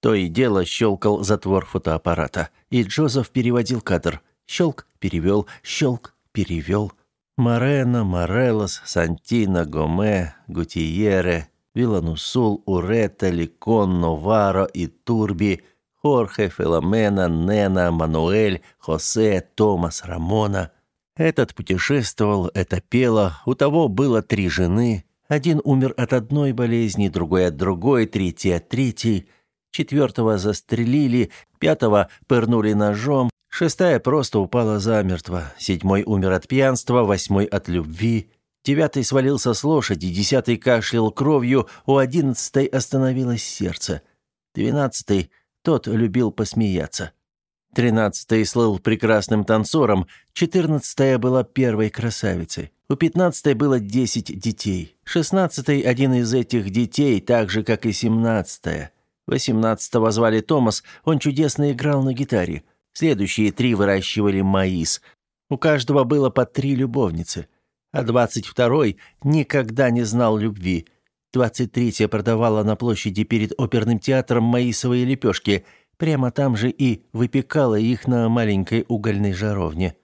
То и дело щелкал затвор фотоаппарата, и Джозеф переводил кадр. Щелк, перевел, щелк, перевел. Морено, Морелос, Сантино, Гоме, Гутиере, Виланусул, Урета, Ликон, Новаро и Турби, Хорхе, Филомена, Нена, Мануэль, Хосе, Томас, Рамона. Этот путешествовал, это пело, у того было три жены. Один умер от одной болезни, другой от другой, третий от третьей. Четвертого застрелили, пятого пырнули ножом, шестая просто упала замертво, седьмой умер от пьянства, восьмой от любви. Девятый свалился с лошади, десятый кашлял кровью, у одиннадцатой остановилось сердце. Двенадцатый, тот любил посмеяться. Тринадцатый слыл прекрасным танцором, четырнадцатая была первой красавицей. У пятнадцатой было десять детей. Шестнадцатый – один из этих детей, так же, как и семнадцатая. Восемнадцатого звали Томас, он чудесно играл на гитаре. Следующие три выращивали маис. У каждого было по три любовницы – а двадцать второй никогда не знал любви. Двадцать третья продавала на площади перед оперным театром маисовые лепешки, прямо там же и выпекала их на маленькой угольной жаровне.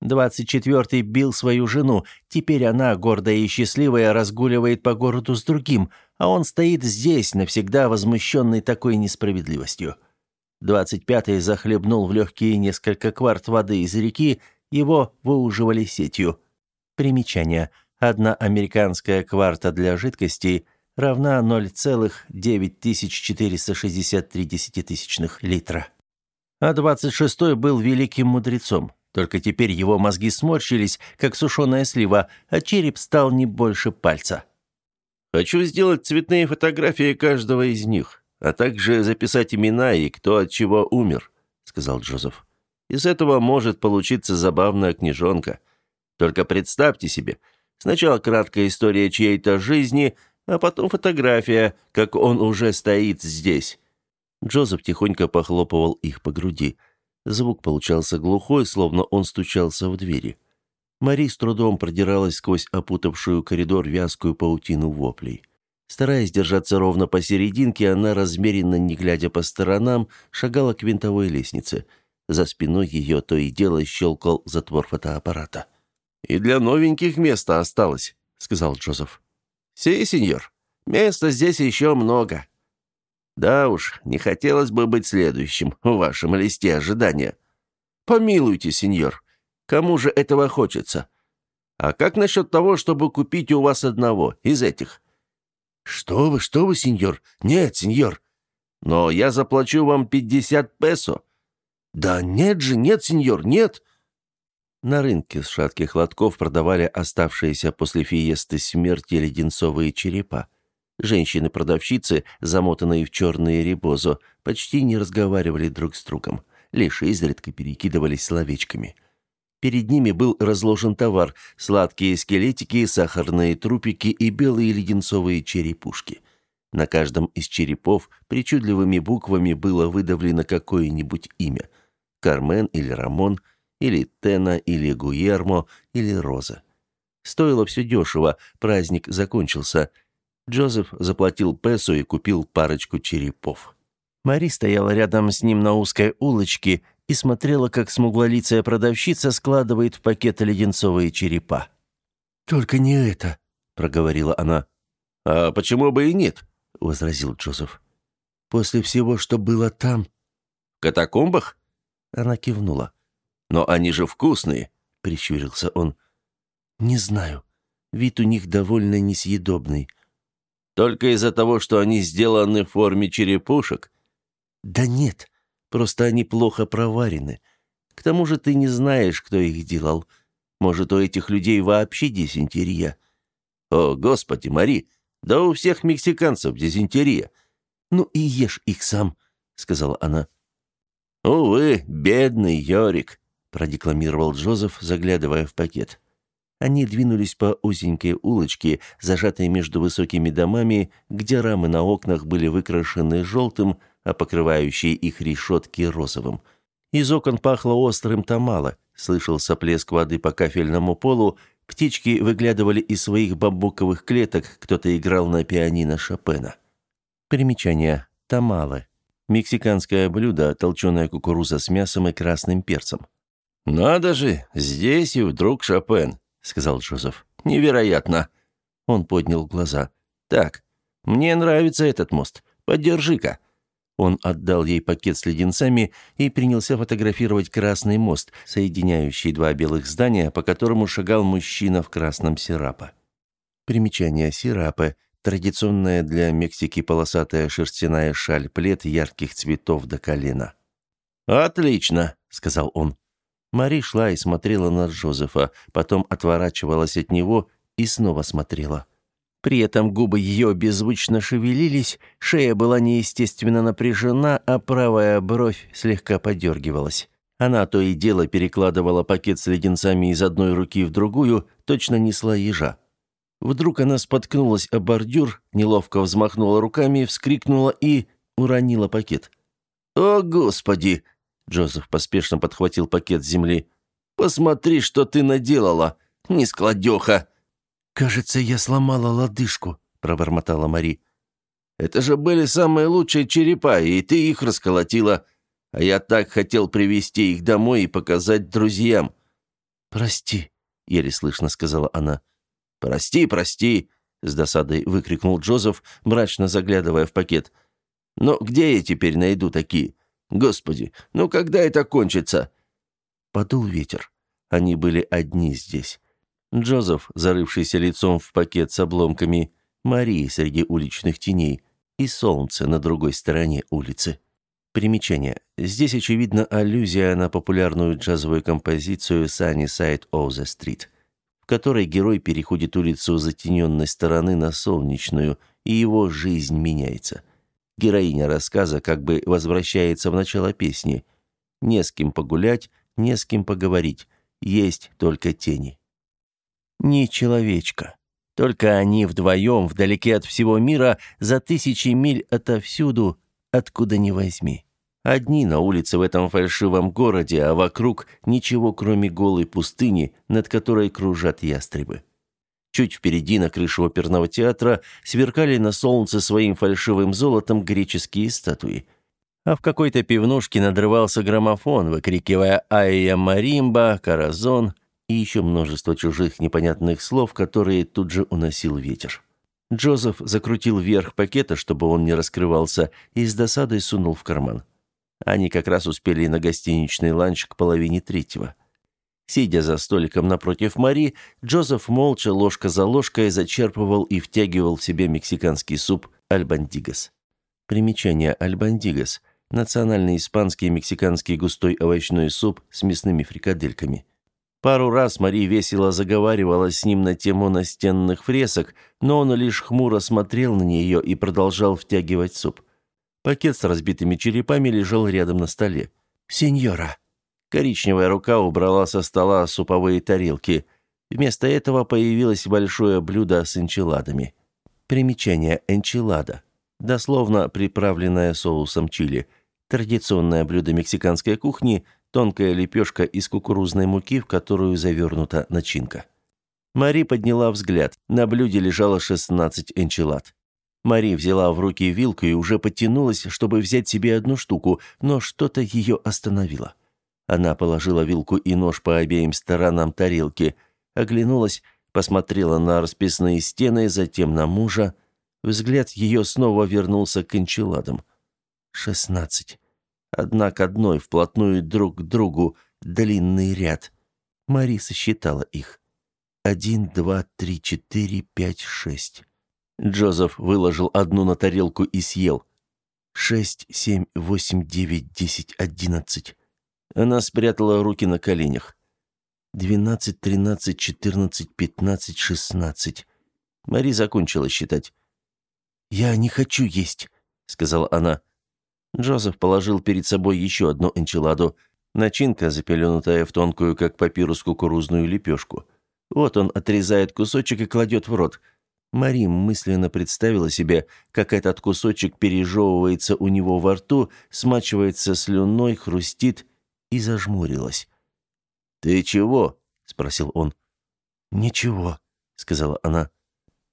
Двадцать четвертый бил свою жену, теперь она, гордая и счастливая, разгуливает по городу с другим, а он стоит здесь, навсегда возмущенный такой несправедливостью. Двадцать пятый захлебнул в легкие несколько кварт воды из реки, его выуживали сетью. Примечание. Одна американская кварта для жидкостей равна 0,9463 литра. А 26-й был великим мудрецом. Только теперь его мозги сморщились, как сушеная слива, а череп стал не больше пальца. «Хочу сделать цветные фотографии каждого из них, а также записать имена и кто от чего умер», — сказал Джозеф. «Из этого может получиться забавная книжонка. Только представьте себе, сначала краткая история чьей-то жизни, а потом фотография, как он уже стоит здесь». Джозеф тихонько похлопывал их по груди. Звук получался глухой, словно он стучался в двери. Мари с трудом продиралась сквозь опутавшую коридор вязкую паутину воплей. Стараясь держаться ровно посерединке, она, размеренно не глядя по сторонам, шагала к винтовой лестнице. За спиной ее то и дело щелкал затвор фотоаппарата. «И для новеньких места осталось», — сказал Джозеф. «Сей, сеньор, места здесь еще много». «Да уж, не хотелось бы быть следующим в вашем листе ожидания». «Помилуйте, сеньор, кому же этого хочется? А как насчет того, чтобы купить у вас одного из этих?» «Что вы, что вы, сеньор? Нет, сеньор». «Но я заплачу вам пятьдесят песо». «Да нет же, нет, сеньор, нет. На рынке с шатких лотков продавали оставшиеся после фиесты смерти леденцовые черепа. Женщины-продавщицы, замотанные в черные ребозо, почти не разговаривали друг с другом, лишь изредка перекидывались словечками. Перед ними был разложен товар – сладкие скелетики, сахарные трупики и белые леденцовые черепушки. На каждом из черепов причудливыми буквами было выдавлено какое-нибудь имя – Кармен или Рамон – или Тена, или Гуермо, или Роза. Стоило все дешево, праздник закончился. Джозеф заплатил песо и купил парочку черепов. Мари стояла рядом с ним на узкой улочке и смотрела, как смуглолицая продавщица складывает в пакеты леденцовые черепа. «Только не это», — проговорила она. «А почему бы и нет?» — возразил Джозеф. «После всего, что было там...» «В катакомбах?» Она кивнула. «Но они же вкусные», — прищурился он. «Не знаю. Вид у них довольно несъедобный». «Только из-за того, что они сделаны в форме черепушек?» Да нет, просто они плохо проварены. К тому же ты не знаешь, кто их делал. Может, у этих людей вообще дизентерия. О, господи, Мари, да у всех мексиканцев дизентерия. Ну и ешь их сам, сказала она. Увы, бедный Йорик, продекламировал Джозеф, заглядывая в пакет. Они двинулись по узенькой улочке, зажатой между высокими домами, где рамы на окнах были выкрашены желтым, а покрывающие их решетки розовым. Из окон пахло острым тамало, слышался плеск воды по кафельному полу, птички выглядывали из своих бамбуковых клеток, кто-то играл на пианино Шопена. Примечание. Тамалы. Мексиканское блюдо, толченая кукуруза с мясом и красным перцем. «Надо же, здесь и вдруг Шопен», сказал Джозеф. Невероятно. Он поднял глаза. Так, мне нравится этот мост. Подержи-ка. Он отдал ей пакет с леденцами и принялся фотографировать красный мост, соединяющий два белых здания, по которому шагал мужчина в красном сирапа. Примечание сирапы традиционная для Мексики полосатая шерстяная шаль-плед ярких цветов до колена. «Отлично», — сказал он. Мари шла и смотрела на Джозефа, потом отворачивалась от него и снова смотрела. При этом губы ее беззвучно шевелились, шея была неестественно напряжена, а правая бровь слегка подергивалась. Она то и дело перекладывала пакет с леденцами из одной руки в другую, точно несла ежа. Вдруг она споткнулась о бордюр, неловко взмахнула руками, вскрикнула и уронила пакет. «О, Господи!» Джозеф поспешно подхватил пакет с земли. «Посмотри, что ты наделала! Нескладеха!» «Кажется, я сломала лодыжку», — пробормотала Мари. «Это же были самые лучшие черепа, и ты их расколотила. А я так хотел привезти их домой и показать друзьям». «Прости», — еле слышно сказала она. «Прости, прости», — с досадой выкрикнул Джозеф, мрачно заглядывая в пакет. «Но где я теперь найду такие? Господи, ну когда это кончится?» Подул ветер. Они были одни здесь. Джозеф, зарывшийся лицом в пакет с обломками, Марии среди уличных теней и солнце на другой стороне улицы. Примечание. Здесь, очевидно, аллюзия на популярную джазовую композицию «Sunny Side of the Street», в которой герой переходит улицу затененной стороны на солнечную, и его жизнь меняется – Героиня рассказа как бы возвращается в начало песни. Не с кем погулять, не с кем поговорить, есть только тени. Ни человечка. Только они вдвоем, вдалеке от всего мира, за тысячи миль отовсюду, откуда ни возьми. Одни на улице в этом фальшивом городе, а вокруг ничего, кроме голой пустыни, над которой кружат ястребы. Чуть впереди на крыше оперного театра сверкали на солнце своим фальшивым золотом греческие статуи. А в какой-то пивнушке надрывался граммофон, выкрикивая «Айя Маримба», «Каразон» и еще множество чужих непонятных слов, которые тут же уносил ветер. Джозеф закрутил вверх пакета, чтобы он не раскрывался, и с досадой сунул в карман. Они как раз успели на гостиничный ланч к половине третьего. Сидя за столиком напротив Мари, Джозеф молча ложка за ложкой зачерпывал и втягивал в себя мексиканский суп альбандигас. Примечание альбандигас – национальный испанский мексиканский густой овощной суп с мясными фрикадельками. Пару раз Мари весело заговаривала с ним на тему настенных фресок, но он лишь хмуро смотрел на нее и продолжал втягивать суп. Пакет с разбитыми черепами лежал рядом на столе. «Сеньора», Коричневая рука убрала со стола суповые тарелки. Вместо этого появилось большое блюдо с энчиладами. Примечание энчилада. Дословно приправленное соусом чили. Традиционное блюдо мексиканской кухни – тонкая лепешка из кукурузной муки, в которую завернута начинка. Мари подняла взгляд. На блюде лежало 16 энчилад. Мари взяла в руки вилку и уже потянулась, чтобы взять себе одну штуку, но что-то ее остановило. Она положила вилку и нож по обеим сторонам тарелки, оглянулась, посмотрела на расписные стены, затем на мужа. Взгляд ее снова вернулся к энчиладам. Шестнадцать. Одна к одной, вплотную друг к другу, длинный ряд. Мари сосчитала их. Один, два, три, четыре, пять, шесть. Джозеф выложил одну на тарелку и съел. Шесть, семь, восемь, девять, десять, одиннадцать». Она спрятала руки на коленях. «Двенадцать, тринадцать, четырнадцать, пятнадцать, шестнадцать». Мари закончила считать. «Я не хочу есть», — сказала она. Джозеф положил перед собой еще одну энчиладу. Начинка, запеленутая в тонкую, как папирус, кукурузную лепешку. Вот он отрезает кусочек и кладет в рот. Мари мысленно представила себе, как этот кусочек пережевывается у него во рту, смачивается слюной, хрустит и зажмурилась. «Ты чего?» — спросил он. «Ничего», — сказала она.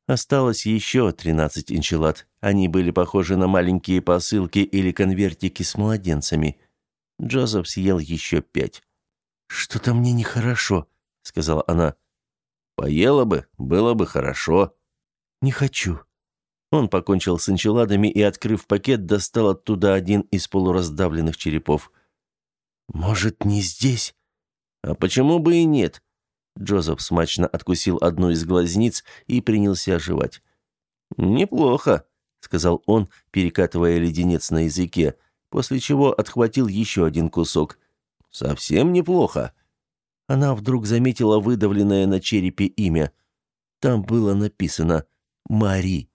Осталось еще тринадцать инчилад. Они были похожи на маленькие посылки или конвертики с младенцами. Джозеф съел еще пять. «Что-то мне нехорошо», — сказала она. «Поела бы, было бы хорошо». «Не хочу». Он покончил с энчиладами и, открыв пакет, достал оттуда один из полураздавленных черепов. «Может, не здесь?» «А почему бы и нет?» Джозеф смачно откусил одну из глазниц и принялся жевать. «Неплохо», — сказал он, перекатывая леденец на языке, после чего отхватил еще один кусок. «Совсем неплохо». Она вдруг заметила выдавленное на черепе имя. Там было написано «Мари».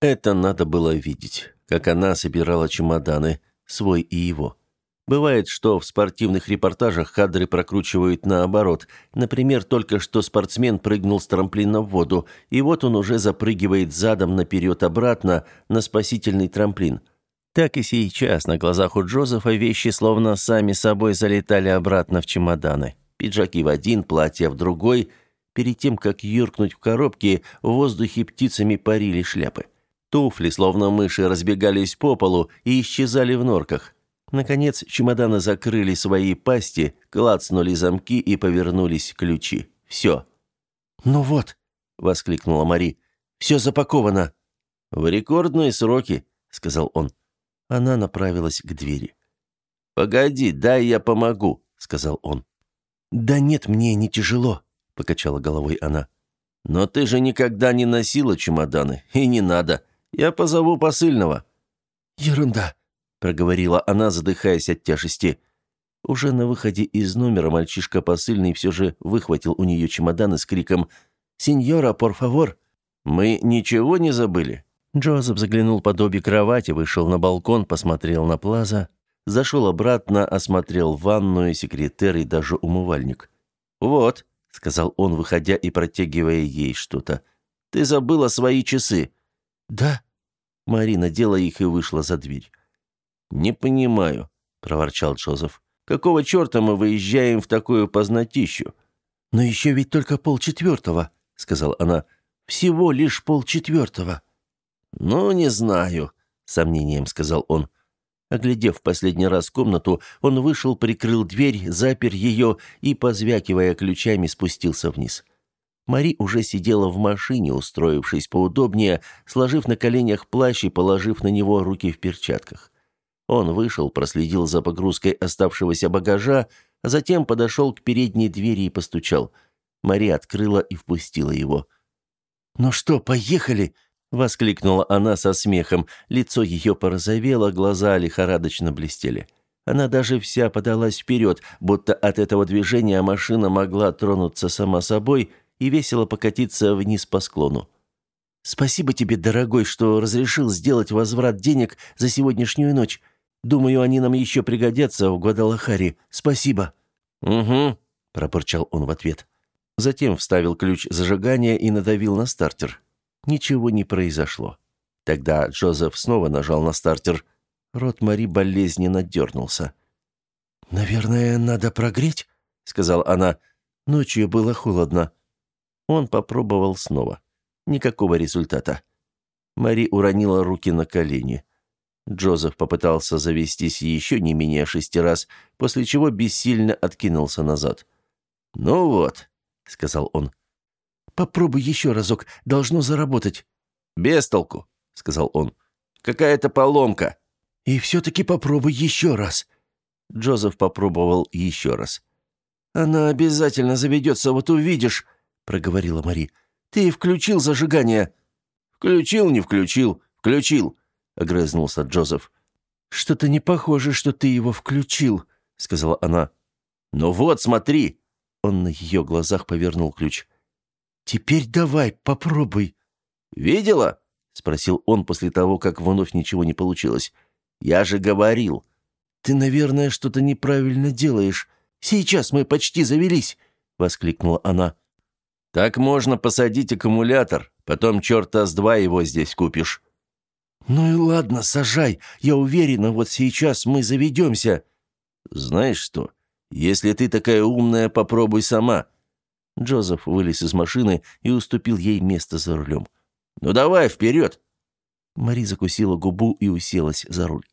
Это надо было видеть, как она собирала чемоданы, свой и его. Бывает, что в спортивных репортажах кадры прокручивают наоборот. Например, только что спортсмен прыгнул с трамплина в воду, и вот он уже запрыгивает задом наперед-обратно на спасительный трамплин. Так и сейчас на глазах у Джозефа вещи словно сами собой залетали обратно в чемоданы. Пиджаки в один, платья в другой. Перед тем, как юркнуть в коробки, в воздухе птицами парили шляпы. Туфли, словно мыши, разбегались по полу и исчезали в норках. Наконец, чемоданы закрыли свои пасти, клацнули замки и повернулись ключи. Все. «Ну вот», — воскликнула Мари, — «все запаковано». «В рекордные сроки», — сказал он. Она направилась к двери. «Погоди, дай я помогу», — сказал он. «Да нет, мне не тяжело», — покачала головой она. «Но ты же никогда не носила чемоданы, и не надо. Я позову посыльного». «Ерунда», проговорила она, задыхаясь от тяжести. Уже на выходе из номера мальчишка посыльный все же выхватил у нее чемодан с криком «Сеньора, por favor!» «Мы ничего не забыли?» Джозеф заглянул под обе кровати, вышел на балкон, посмотрел на плаза, зашел обратно, осмотрел ванную, секретер и даже умывальник. «Вот», — сказал он, выходя и протягивая ей что-то. «Ты забыла свои часы». «Да». Марина надела их и вышла за дверь. «Не понимаю», — проворчал Джозеф. «Какого черта мы выезжаем в такую познатищу?» «Но еще ведь только полчетвертого», — сказала она. «Всего лишь полчетвертого». «Ну, не знаю», — сомнением сказал он. Оглядев последний раз комнату, он вышел, прикрыл дверь, запер ее и, позвякивая ключами, спустился вниз. Мари уже сидела в машине, устроившись поудобнее, сложив на коленях плащ и положив на него руки в перчатках. Он вышел, проследил за погрузкой оставшегося багажа, а затем подошел к передней двери и постучал. Мария открыла и впустила его. «Ну что, поехали?» — воскликнула она со смехом. Лицо ее порозовело, глаза лихорадочно блестели. Она даже вся подалась вперед, будто от этого движения машина могла тронуться сама собой и весело покатиться вниз по склону. «Спасибо тебе, дорогой, что разрешил сделать возврат денег за сегодняшнюю ночь. Думаю, они нам еще пригодятся в Гвадалахаре. Спасибо». «Угу», — пробурчал он в ответ. Затем вставил ключ зажигания и надавил на стартер. Ничего не произошло. Тогда Джозеф снова нажал на стартер. Рот Мари болезненно дернулся. «Наверное, надо прогреть?» — сказала она. Ночью было холодно. Он попробовал снова. Никакого результата. Мари уронила руки на колени. Джозеф попытался завестись еще не менее шести раз, после чего бессильно откинулся назад. «Ну вот», — сказал он. «Попробуй еще разок, должно заработать». «Без толку», — сказал он. «Какая-то поломка». «И все-таки попробуй еще раз». Джозеф попробовал еще раз. «Она обязательно заведется, вот увидишь», — проговорила Мари. «Ты включил зажигание». «Включил, не включил. Включил. — огрызнулся Джозеф. «Что-то не похоже, что ты его включил», — сказала она. «Ну вот, смотри!» Он на ее глазах повернул ключ. «Теперь давай, попробуй». «Видела?» — спросил он после того, как вновь ничего не получилось. «Я же говорил». «Ты, наверное, что-то неправильно делаешь. Сейчас мы почти завелись!» — воскликнула она. «Так можно посадить аккумулятор, потом черта с два его здесь купишь». «Ну и ладно, сажай. Я уверена, вот сейчас мы заведемся». «Знаешь что, если ты такая умная, попробуй сама». Джозеф вылез из машины и уступил ей место за рулем. «Ну давай, вперед!» Мари закусила губу и уселась за руль.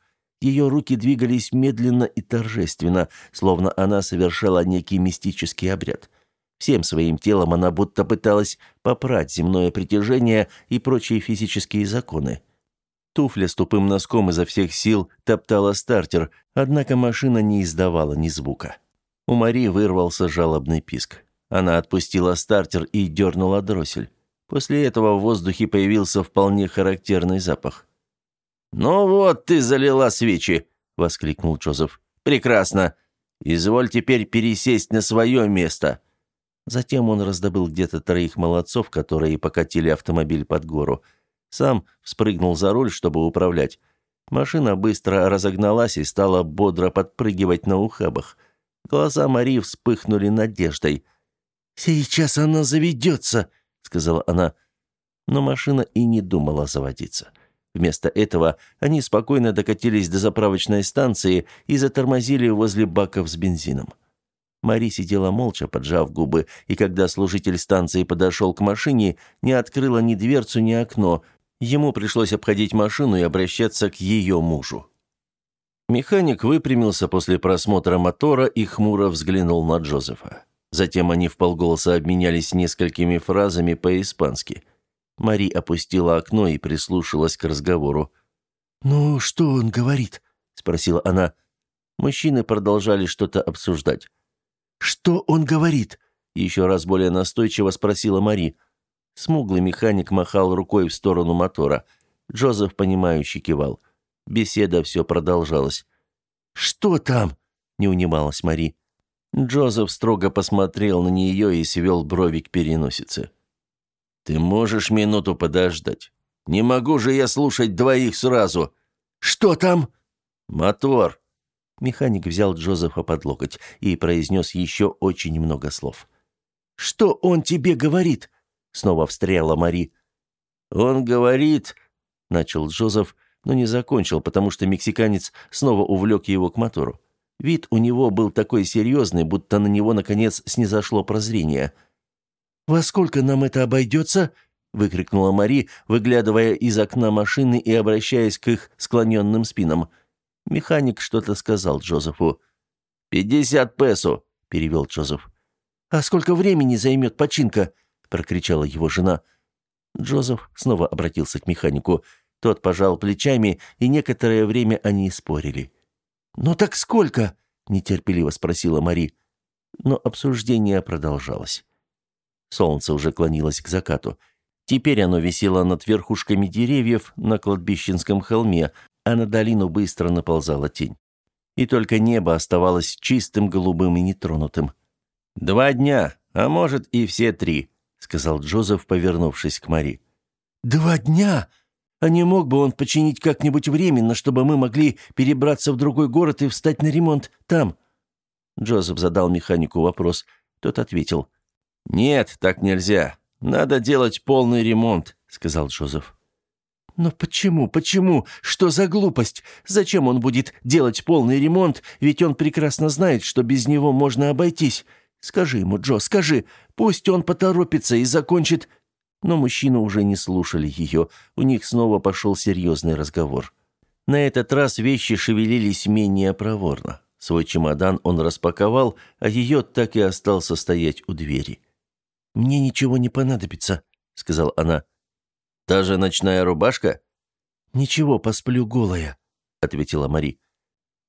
Ее руки двигались медленно и торжественно, словно она совершала некий мистический обряд. Всем своим телом она будто пыталась попрать земное притяжение и прочие физические законы. Туфля с тупым носком изо всех сил топтала стартер, однако машина не издавала ни звука. У Мари вырвался жалобный писк. Она отпустила стартер и дернула дроссель. После этого в воздухе появился вполне характерный запах. «Ну вот ты залила свечи!» — воскликнул Джозеф. «Прекрасно! Изволь теперь пересесть на свое место!» Затем он раздобыл где-то троих молодцов, которые покатили автомобиль под гору. Сам вспрыгнул за руль, чтобы управлять. Машина быстро разогналась и стала бодро подпрыгивать на ухабах. Глаза Мари вспыхнули надеждой. «Сейчас она заведется!» — сказала она. Но машина и не думала заводиться. Вместо этого они спокойно докатились до заправочной станции и затормозили возле баков с бензином. Мари сидела молча, поджав губы, и когда служитель станции подошел к машине, не открыла ни дверцу, ни окно. Ему пришлось обходить машину и обращаться к ее мужу. Механик выпрямился после просмотра мотора и хмуро взглянул на Джозефа. Затем они вполголоса обменялись несколькими фразами по-испански – Мари опустила окно и прислушалась к разговору. «Ну, что он говорит?» — спросила она. Мужчины продолжали что-то обсуждать. «Что он говорит?» — еще раз более настойчиво спросила Мари. Смуглый механик махал рукой в сторону мотора. Джозеф, понимающе кивал. Беседа все продолжалась. «Что там?» — не унималась Мари. Джозеф строго посмотрел на нее и свел брови к переносице. «Ты можешь минуту подождать? Не могу же я слушать двоих сразу!» «Что там?» «Мотор!» Механик взял Джозефа под локоть и произнес еще очень много слов. «Что он тебе говорит?» Снова встряла Мари. «Он говорит...» Начал Джозеф, но не закончил, потому что мексиканец снова увлек его к мотору. Вид у него был такой серьезный, будто на него, наконец, снизошло прозрение – «Во сколько нам это обойдется?» — выкрикнула Мари, выглядывая из окна машины и обращаясь к их склоненным спинам. Механик что-то сказал Джозефу. «Пятьдесят песо», — перевел Джозеф. «А сколько времени займет починка?» — прокричала его жена. Джозеф снова обратился к механику. Тот пожал плечами, и некоторое время они спорили. «Ну так сколько?» — нетерпеливо спросила Мари. Но обсуждение продолжалось. Солнце уже клонилось к закату. Теперь оно висело над верхушками деревьев на кладбищенском холме, а на долину быстро наползала тень. И только небо оставалось чистым, голубым и нетронутым. «Два дня, а может и все три», — сказал Джозеф, повернувшись к Мари. «Два дня? А не мог бы он починить как-нибудь временно, чтобы мы могли перебраться в другой город и встать на ремонт там?» Джозеф задал механику вопрос. Тот ответил — «Нет, так нельзя. Надо делать полный ремонт», — сказал Джозеф. «Но почему, почему? Что за глупость? Зачем он будет делать полный ремонт, ведь он прекрасно знает, что без него можно обойтись? Скажи ему, Джо, скажи, пусть он поторопится и закончит...» Но мужчины уже не слушали ее, у них снова пошел серьезный разговор. На этот раз вещи шевелились менее проворно. Свой чемодан он распаковал, а ее так и остался стоять у двери. «Мне ничего не понадобится», — сказала она. «Даже ночная рубашка?» «Ничего, посплю голая», — ответила Мари.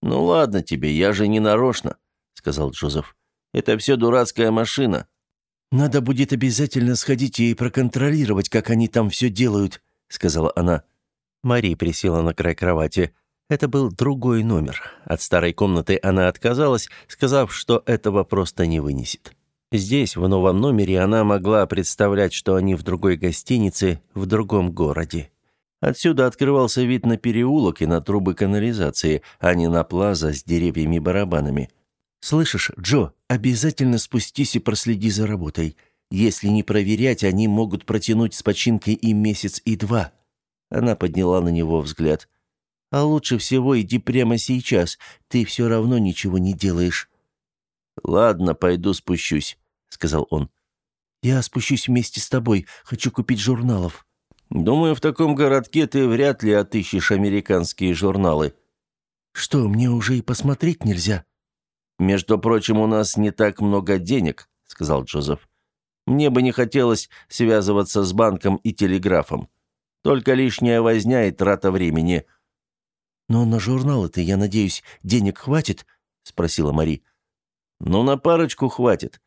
«Ну ладно тебе, я же не нарочно», — сказал Джозеф. «Это все дурацкая машина». «Надо будет обязательно сходить и проконтролировать, как они там все делают», — сказала она. Мари присела на край кровати. Это был другой номер. От старой комнаты она отказалась, сказав, что этого просто не вынесет. Здесь, в новом номере, она могла представлять, что они в другой гостинице, в другом городе. Отсюда открывался вид на переулок и на трубы канализации, а не на плаза с деревьями-барабанами. «Слышишь, Джо, обязательно спустись и проследи за работой. Если не проверять, они могут протянуть с починкой и месяц, и два». Она подняла на него взгляд. «А лучше всего иди прямо сейчас. Ты все равно ничего не делаешь». «Ладно, пойду спущусь», — сказал он. «Я спущусь вместе с тобой. Хочу купить журналов». «Думаю, в таком городке ты вряд ли отыщешь американские журналы». «Что, мне уже и посмотреть нельзя?» «Между прочим, у нас не так много денег», — сказал Джозеф. «Мне бы не хотелось связываться с банком и телеграфом. Только лишняя возня и трата времени». «Но на журналы-то, я надеюсь, денег хватит?» — спросила Мари. «Ну, на парочку хватит».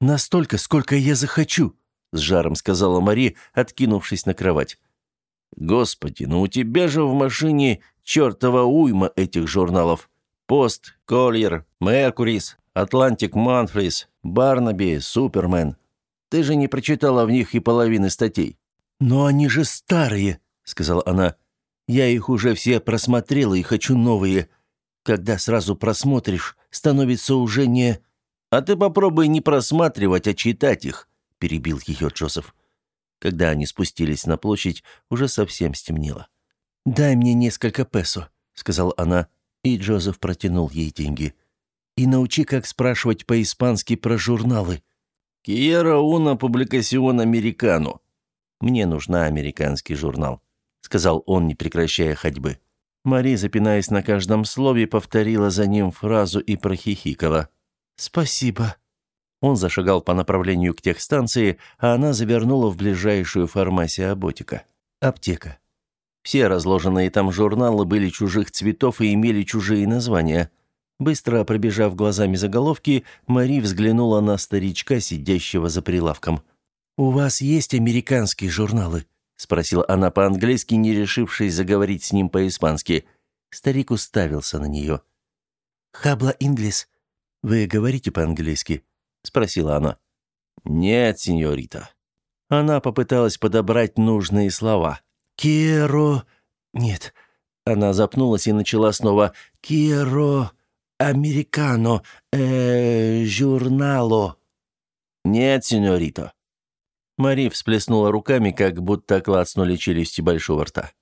«Настолько, сколько я захочу», — с жаром сказала Мари, откинувшись на кровать. «Господи, ну у тебя же в машине чертова уйма этих журналов. Пост, Кольер, Меркурис, Атлантик Манфрис, Барнаби, Супермен. Ты же не прочитала в них и половины статей». «Но они же старые», — сказала она. «Я их уже все просмотрела и хочу новые. Когда сразу просмотришь, становится уже не...» «А ты попробуй не просматривать, а читать их», — перебил ее Джозеф. Когда они спустились на площадь, уже совсем стемнело. «Дай мне несколько песо», — сказала она, и Джозеф протянул ей деньги. «И научи, как спрашивать по-испански про журналы». «Киера уна публикасион американо». «Мне нужна американский журнал», — сказал он, не прекращая ходьбы. Мари, запинаясь на каждом слове, повторила за ним фразу и прохихикала. «Спасибо». Он зашагал по направлению к техстанции, а она завернула в ближайшую фармасию Аботика. Аптека. Все разложенные там журналы были чужих цветов и имели чужие названия. Быстро пробежав глазами заголовки, Мари взглянула на старичка, сидящего за прилавком. «У вас есть американские журналы?» — спросила она по-английски, не решившись заговорить с ним по-испански. Старик уставился на нее. «Хабла инглис. Вы говорите по-английски?» — спросила она. «Нет, сеньорита». Она попыталась подобрать нужные слова. «Киро...» «Нет». Она запнулась и начала снова. «Киро... Американо... Э... Журнало...» «Нет, сеньорита». Мари всплеснула руками, как будто клацнули челюсти большого рта.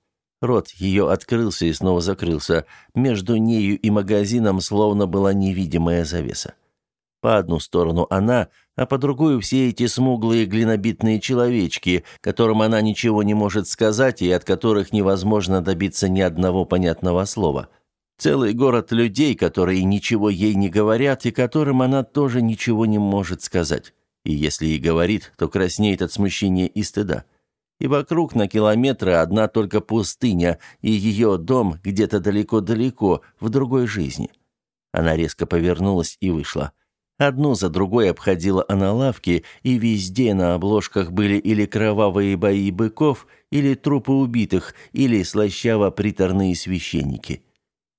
Рот ее открылся и снова закрылся. Между нею и магазином словно была невидимая завеса. По одну сторону она, а по другую все эти смуглые глинобитные человечки, которым она ничего не может сказать и от которых невозможно добиться ни одного понятного слова. Целый город людей, которые ничего ей не говорят и которым она тоже ничего не может сказать. И если и говорит, то краснеет от смущения и стыда. И вокруг на километры одна только пустыня и ее дом где-то далеко-далеко, в другой жизни. Она резко повернулась и вышла. Одну за другой обходила она лавки, и везде на обложках были или кровавые бои быков, или трупы убитых, или слащаво-приторные священники.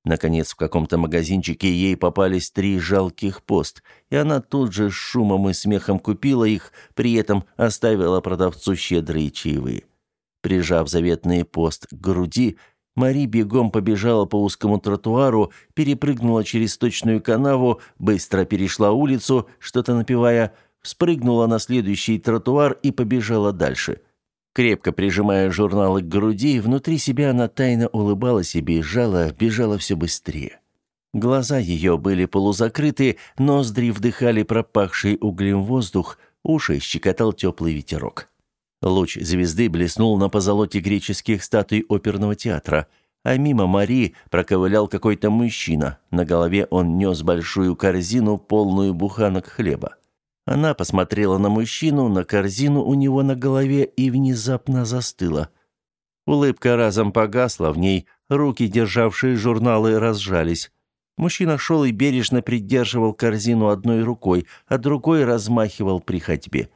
Наконец, в каком-то магазинчике ей попались три жалких пост, и она тут же с шумом и смехом купила их, при этом оставила продавцу щедрые чаевые. Прижав заветный пост к груди, Мари бегом побежала по узкому тротуару, перепрыгнула через точную канаву, быстро перешла улицу, что-то напевая, спрыгнула на следующий тротуар и побежала дальше. Крепко прижимая журналы к груди, внутри себя она тайно улыбалась и бежала, бежала все быстрее. Глаза ее были полузакрыты, ноздри вдыхали пропахший углем воздух, уши щекотал теплый ветерок. Луч звезды блеснул на позолоте греческих статуй оперного театра, а мимо Мари проковылял какой-то мужчина. На голове он нес большую корзину, полную буханок хлеба. Она посмотрела на мужчину, на корзину у него на голове и внезапно застыла. Улыбка разом погасла в ней, руки, державшие журналы, разжались. Мужчина шел и бережно придерживал корзину одной рукой, а другой размахивал при ходьбе.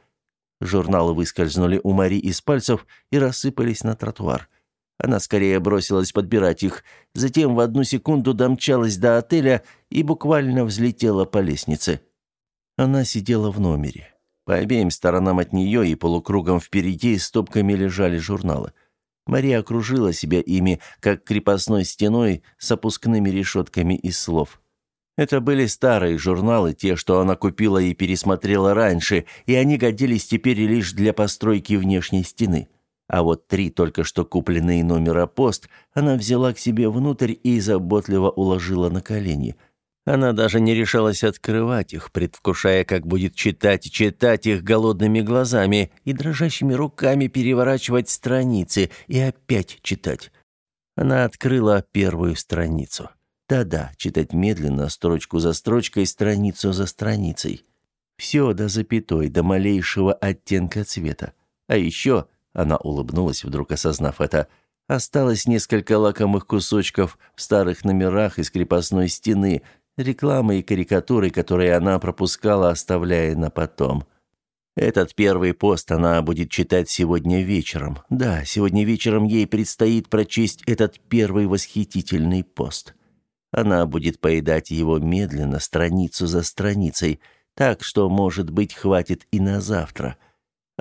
Журналы выскользнули у Мари из пальцев и рассыпались на тротуар. Она скорее бросилась подбирать их, затем в одну секунду домчалась до отеля и буквально взлетела по лестнице. Она сидела в номере. По обеим сторонам от нее и полукругом впереди стопками лежали журналы. Мария окружила себя ими, как крепостной стеной с опускными решетками из слов. Это были старые журналы, те, что она купила и пересмотрела раньше, и они годились теперь лишь для постройки внешней стены. А вот три только что купленные номера пост она взяла к себе внутрь и заботливо уложила на колени. Она даже не решалась открывать их, предвкушая, как будет читать и читать их голодными глазами и дрожащими руками переворачивать страницы и опять читать. Она открыла первую страницу. Да-да, читать медленно, строчку за строчкой, страницу за страницей. Все до запятой, до малейшего оттенка цвета. А еще она улыбнулась, вдруг осознав это. Осталось несколько лакомых кусочков в старых номерах из крепостной стены, рекламы и карикатуры, которые она пропускала, оставляя на потом. Этот первый пост она будет читать сегодня вечером. Да, сегодня вечером ей предстоит прочесть этот первый восхитительный пост. Она будет поедать его медленно, страницу за страницей, так что, может быть, хватит и на завтра –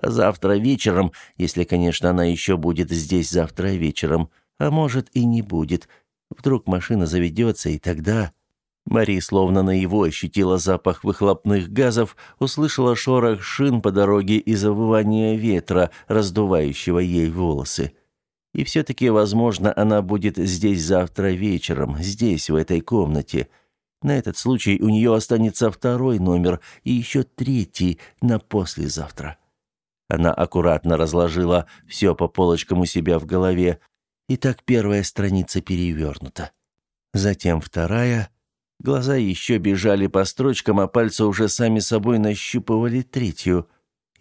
а завтра вечером, если, конечно, она еще будет здесь завтра вечером, а может и не будет. Вдруг машина заведется, и тогда... Мари словно на его ощутила запах выхлопных газов, услышала шорох шин по дороге и завывание ветра, раздувающего ей волосы. И все-таки, возможно, она будет здесь завтра вечером, здесь, в этой комнате. На этот случай у нее останется второй номер и еще третий на послезавтра. Она аккуратно разложила все по полочкам у себя в голове. И так первая страница перевернута. Затем вторая. Глаза еще бежали по строчкам, а пальцы уже сами собой нащупывали третью.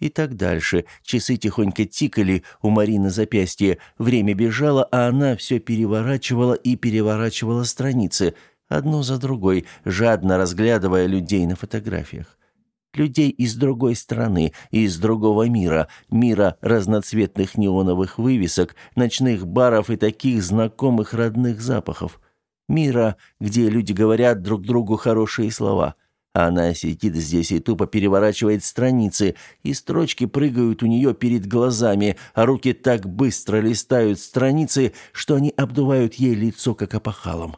И так дальше. Часы тихонько тикали у Марины запястье. Время бежало, а она все переворачивала и переворачивала страницы, одну за другой, жадно разглядывая людей на фотографиях людей из другой страны, из другого мира, мира разноцветных неоновых вывесок, ночных баров и таких знакомых родных запахов. Мира, где люди говорят друг другу хорошие слова. Она сидит здесь и тупо переворачивает страницы, и строчки прыгают у нее перед глазами, а руки так быстро листают страницы, что они обдувают ей лицо, как опахалом.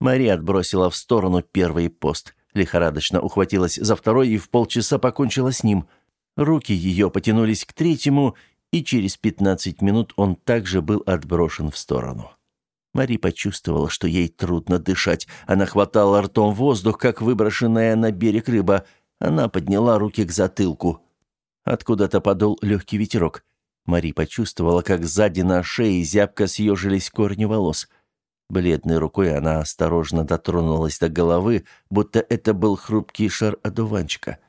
Мария отбросила в сторону первый пост – Лихорадочно ухватилась за второй и в полчаса покончила с ним. Руки ее потянулись к третьему, и через пятнадцать минут он также был отброшен в сторону. Мари почувствовала, что ей трудно дышать. Она хватала ртом воздух, как выброшенная на берег рыба. Она подняла руки к затылку. Откуда-то подул легкий ветерок. Мари почувствовала, как сзади на шее зябко съежились корни волос – Бледной рукой она осторожно дотронулась до головы, будто это был хрупкий шар одуванчика.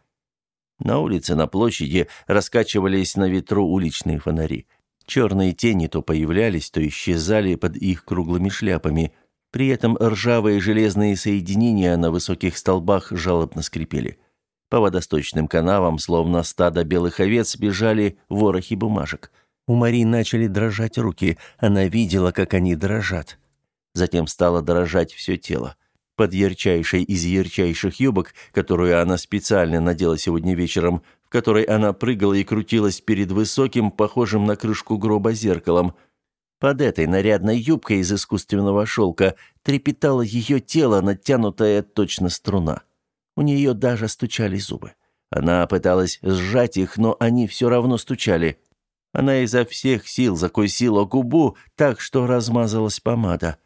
На улице, на площади раскачивались на ветру уличные фонари. Черные тени то появлялись, то исчезали под их круглыми шляпами. При этом ржавые железные соединения на высоких столбах жалобно скрипели. По водосточным канавам, словно стадо белых овец, бежали ворохи бумажек. У Мари начали дрожать руки. Она видела, как они дрожат. Затем стало дорожать все тело. Под ярчайшей из ярчайших юбок, которую она специально надела сегодня вечером, которой она прыгала и крутилась перед высоким, похожим на крышку гроба зеркалом. Под этой нарядной юбкой из искусственного шелка трепетало ее тело, натянутое точно струна. У нее даже стучали зубы. Она пыталась сжать их, но они все равно стучали. Она изо всех сил закусила губу так, что размазалась помада.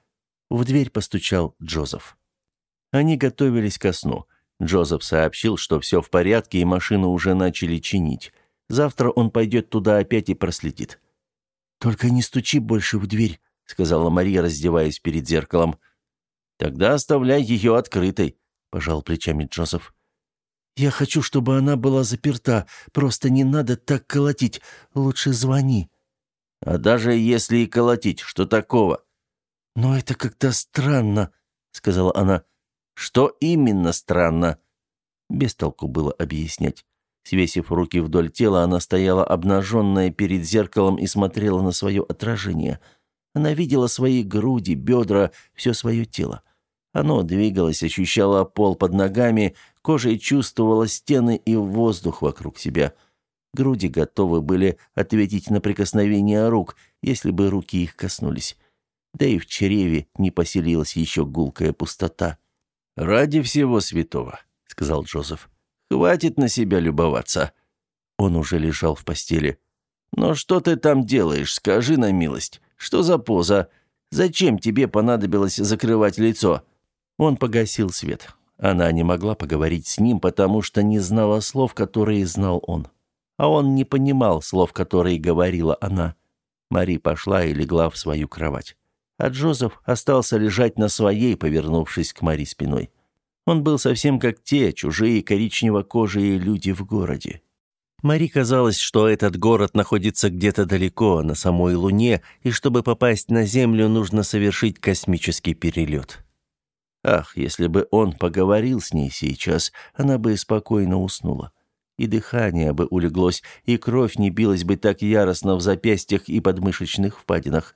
В дверь постучал Джозеф. Они готовились ко сну. Джозеф сообщил, что все в порядке и машину уже начали чинить. Завтра он пойдет туда опять и проследит. «Только не стучи больше в дверь», — сказала Мария, раздеваясь перед зеркалом. «Тогда оставляй ее открытой», — пожал плечами Джозеф. «Я хочу, чтобы она была заперта. Просто не надо так колотить. Лучше звони». «А даже если и колотить, что такого? «Но это как-то странно», — сказала она. «Что именно странно?» Без толку было объяснять. Свесив руки вдоль тела, она стояла обнаженная перед зеркалом и смотрела на свое отражение. Она видела свои груди, бедра, все свое тело. Оно двигалось, ощущало пол под ногами, кожей чувствовало стены и воздух вокруг себя. Груди готовы были ответить на прикосновение рук, если бы руки их коснулись. Да и в чреве не поселилась еще гулкая пустота. «Ради всего святого», — сказал Джозеф. «Хватит на себя любоваться». Он уже лежал в постели. «Но что ты там делаешь, скажи на милость? Что за поза? Зачем тебе понадобилось закрывать лицо?» Он погасил свет. Она не могла поговорить с ним, потому что не знала слов, которые знал он. А он не понимал слов, которые говорила она. Мари пошла и легла в свою кровать. А Джозеф остался лежать на своей, повернувшись к Мари спиной. Он был совсем как те чужие коричнево-кожие люди в городе. Мари казалось, что этот город находится где-то далеко, на самой Луне, и чтобы попасть на Землю, нужно совершить космический перелет. Ах, если бы он поговорил с ней сейчас, она бы спокойно уснула. И дыхание бы улеглось, и кровь не билась бы так яростно в запястьях и подмышечных впадинах.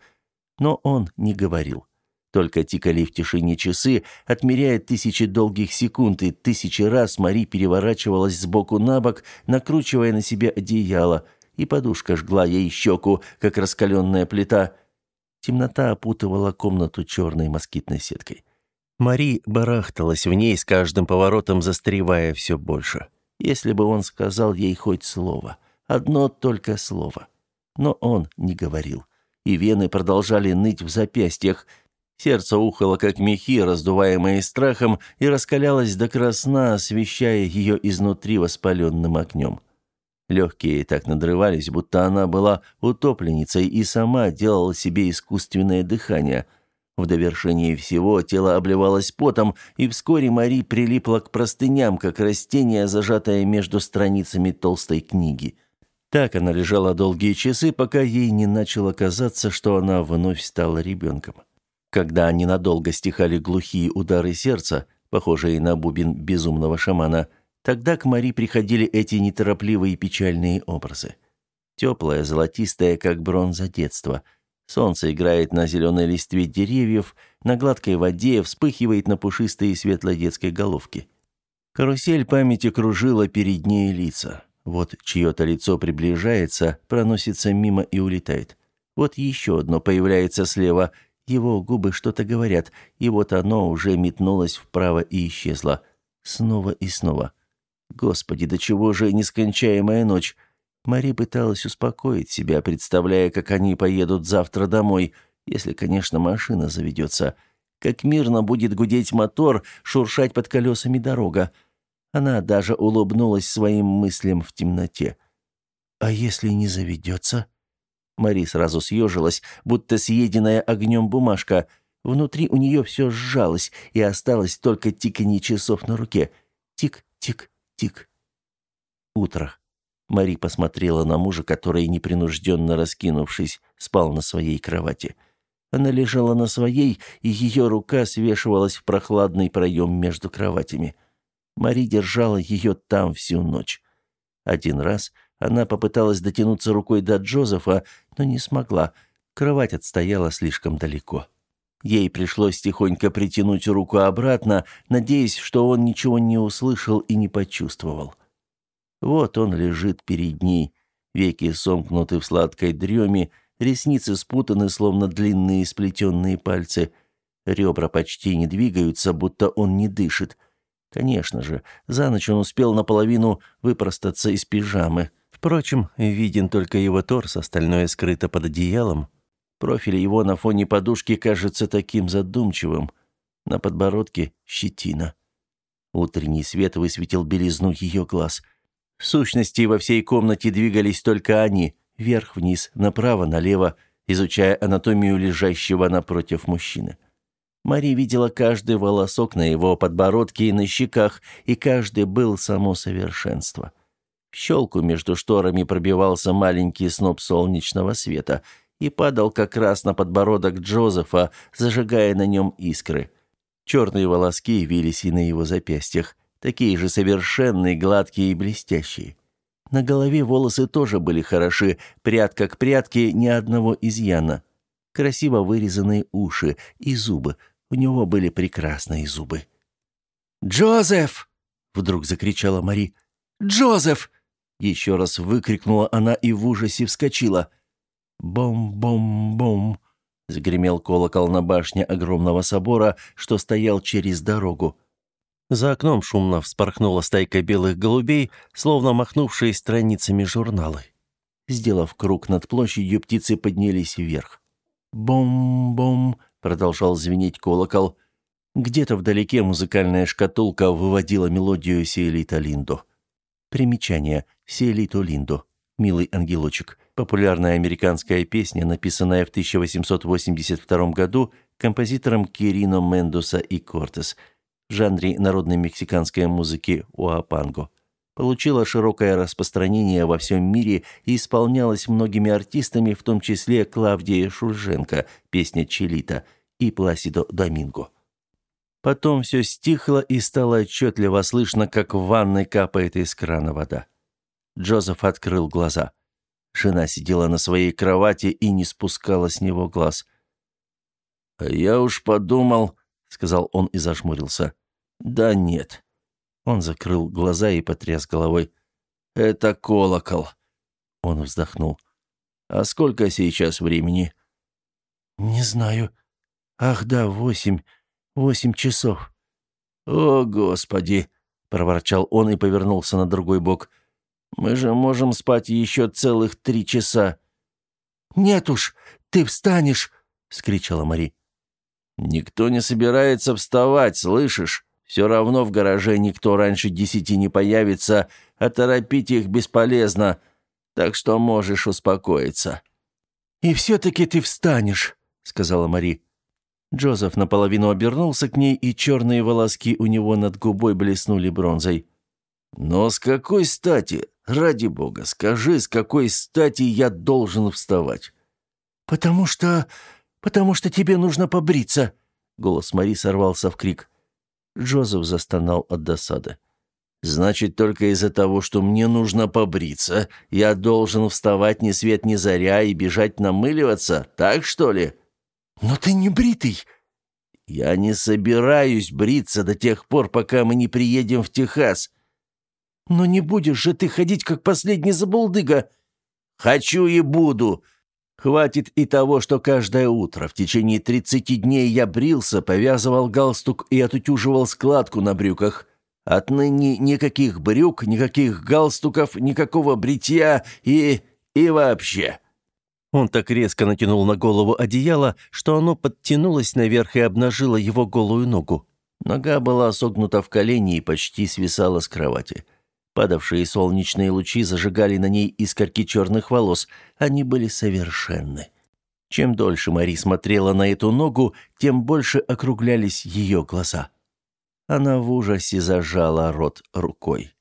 Но он не говорил. Только тикали в тишине часы, отмеряя тысячи долгих секунд, и тысячи раз Мари переворачивалась с боку на бок, накручивая на себе одеяло, и подушка жгла ей щеку, как раскаленная плита. Темнота опутывала комнату черной москитной сеткой. Мари барахталась в ней, с каждым поворотом застревая все больше. Если бы он сказал ей хоть слово, одно только слово. Но он не говорил. И вены продолжали ныть в запястьях, Сердце ухало, как мехи, раздуваемые страхом, и раскалялось до красна, освещая ее изнутри воспаленным огнем. Легкие так надрывались, будто она была утопленницей и сама делала себе искусственное дыхание. В довершении всего тело обливалось потом, и вскоре Мари прилипла к простыням, как растение, зажатое между страницами толстой книги. Так она лежала долгие часы, пока ей не начало казаться, что она вновь стала ребенком. Когда ненадолго стихали глухие удары сердца, похожие на бубен безумного шамана, тогда к Мари приходили эти неторопливые печальные образы. Теплое, золотистое, как бронза детства. Солнце играет на зеленой листве деревьев, на гладкой воде вспыхивает на пушистой и светлой детской головке. Карусель памяти кружила перед ней лица. Вот чье-то лицо приближается, проносится мимо и улетает. Вот еще одно появляется слева – его губы что-то говорят, и вот оно уже метнулось вправо и исчезло. Снова и снова. Господи, до чего же нескончаемая ночь? Мари пыталась успокоить себя, представляя, как они поедут завтра домой, если, конечно, машина заведется. Как мирно будет гудеть мотор, шуршать под колесами дорога. Она даже улыбнулась своим мыслям в темноте. «А если не заведется?» Мари сразу съежилась, будто съеденная огнем бумажка. Внутри у нее все сжалось, и осталось только тиканье часов на руке. Тик-тик-тик. Утро. Мари посмотрела на мужа, который, непринужденно раскинувшись, спал на своей кровати. Она лежала на своей, и ее рука свешивалась в прохладный проем между кроватями. Мари держала ее там всю ночь. Один раз она попыталась дотянуться рукой до Джозефа, но не смогла. Кровать отстояла слишком далеко. Ей пришлось тихонько притянуть руку обратно, надеясь, что он ничего не услышал и не почувствовал. Вот он лежит перед ней, веки сомкнуты в сладкой дреме, ресницы спутаны, словно длинные сплетенные пальцы. Ребра почти не двигаются, будто он не дышит. Конечно же, за ночь он успел наполовину выпростаться из пижамы. Впрочем, виден только его торс, остальное скрыто под одеялом. Профиль его на фоне подушки кажется таким задумчивым. На подбородке щетина. Утренний свет высветил белизну ее глаз. В сущности, во всей комнате двигались только они, вверх-вниз, направо-налево, изучая анатомию лежащего напротив мужчины. Мари видела каждый волосок на его подбородке и на щеках, и каждый был само совершенство. В щелку между шторами пробивался маленький сноп солнечного света и падал как раз на подбородок Джозефа, зажигая на нем искры. Черные волоски вились и на его запястьях, такие же совершенные, гладкие и блестящие. На голове волосы тоже были хороши, прядка к прядке, ни одного изъяна. красиво вырезанные уши и зубы. У него были прекрасные зубы. «Джозеф!» — вдруг закричала Мари. «Джозеф!» Еще раз выкрикнула она и в ужасе вскочила. «Бом-бом-бом!» — загремел колокол на башне огромного собора, что стоял через дорогу. За окном шумно вспорхнула стайка белых голубей, словно махнувшие страницами журналы. Сделав круг над площадью, птицы поднялись вверх. «Бом-бом!» — продолжал звенеть колокол. Где-то вдалеке музыкальная шкатулка выводила мелодию Сиэлита Линдо. Примечание. Сиэлито Линдо. «Милый ангелочек». Популярная американская песня, написанная в 1882 году композитором Кирино Мендоса и Кортес в жанре народной мексиканской музыки уапанго. Получила широкое распространение во всем мире и исполнялась многими артистами, в том числе Клавдией Шульженко, песня «Челита» и Пласидо Доминго. Потом все стихло и стало отчетливо слышно, как в ванной капает из крана вода. Джозеф открыл глаза. Жена сидела на своей кровати и не спускала с него глаз. «А я уж подумал», — сказал он и зажмурился. «Да нет». Он закрыл глаза и потряс головой. «Это колокол». Он вздохнул. «А сколько сейчас времени?» «Не знаю. Ах да, восемь. Восемь часов». «О, Господи!» — проворчал он и повернулся на другой бок. «Мы же можем спать еще целых три часа». «Нет уж, ты встанешь!» — вскричала Мари. «Никто не собирается вставать, слышишь? Все равно в гараже никто раньше десяти не появится, а торопить их бесполезно, так что можешь успокоиться». «И все-таки ты встанешь», — сказала Мари. Джозеф наполовину обернулся к ней, и черные волоски у него над губой блеснули бронзой. «Но с какой стати? Ради бога, скажи, с какой стати я должен вставать?» «Потому что... потому что тебе нужно побриться!» Голос Мари сорвался в крик. Джозеф застонал от досады. «Значит, только из-за того, что мне нужно побриться, я должен вставать ни свет ни заря и бежать намыливаться, так что ли?» «Но ты не бритый!» «Я не собираюсь бриться до тех пор, пока мы не приедем в Техас». «Но не будешь же ты ходить, как последний забулдыга!» «Хочу и буду!» Хватит и того, что каждое утро в течение 30 дней я брился, повязывал галстук и отутюживал складку на брюках. Отныне никаких брюк, никаких галстуков, никакого бритья и... и вообще. Он так резко натянул на голову одеяло, что оно подтянулось наверх и обнажило его голую ногу. Нога была согнута в колени и почти свисала с кровати. Падавшие солнечные лучи зажигали на ней искорки черных волос. Они были совершенны. Чем дольше Мари смотрела на эту ногу, тем больше округлялись ее глаза. Она в ужасе зажала рот рукой.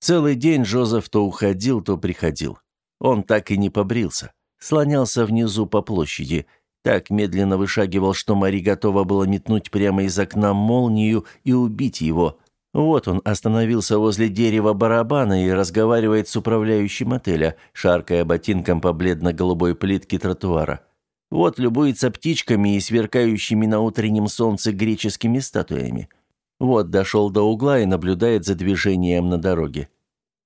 Целый день Жозеф то уходил, то приходил. Он так и не побрился. Слонялся внизу по площади. Так медленно вышагивал, что Мари готова была метнуть прямо из окна молнию и убить его. Вот он остановился возле дерева барабана и разговаривает с управляющим отеля, шаркая ботинком по бледно-голубой плитке тротуара. Вот любуется птичками и сверкающими на утреннем солнце греческими статуями. Вот дошел до угла и наблюдает за движением на дороге.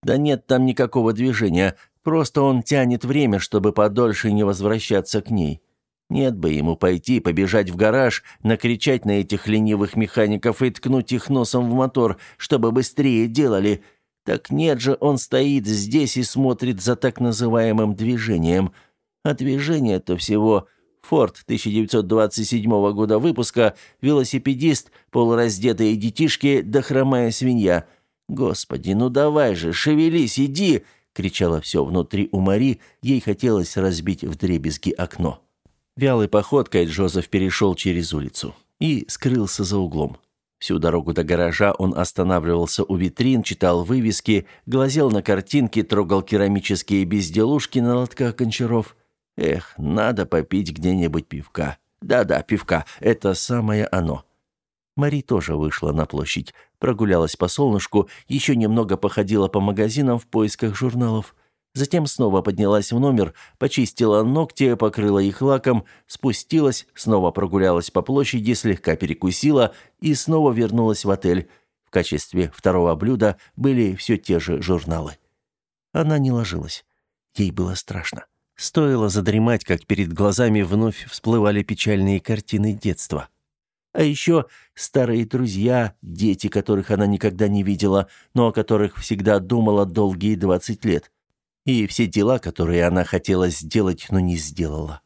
Да нет там никакого движения, Просто он тянет время, чтобы подольше не возвращаться к ней. Нет бы ему пойти, побежать в гараж, накричать на этих ленивых механиков и ткнуть их носом в мотор, чтобы быстрее делали. Так нет же, он стоит здесь и смотрит за так называемым движением. А движение-то всего... Форд 1927 года выпуска, велосипедист, полураздетые детишки да хромая свинья. Господи, ну давай же, шевелись, иди, кричало все внутри у Мари, ей хотелось разбить вдребезги окно. Вялой походкой Джозеф перешел через улицу и скрылся за углом. Всю дорогу до гаража он останавливался у витрин, читал вывески, глазел на картинки, трогал керамические безделушки на лотках гончаров. Эх, надо попить где-нибудь пивка. Да-да, пивка, это самое оно. Мари тоже вышла на площадь, прогулялась по солнышку, еще немного походила по магазинам в поисках журналов. Затем снова поднялась в номер, почистила ногти, покрыла их лаком, спустилась, снова прогулялась по площади, слегка перекусила и снова вернулась в отель. В качестве второго блюда были все те же журналы. Она не ложилась. Ей было страшно. Стоило задремать, как перед глазами вновь всплывали печальные картины детства. А еще старые друзья, дети, которых она никогда не видела, но о которых всегда думала долгие двадцать лет и все дела, которые она хотела сделать, но не сделала.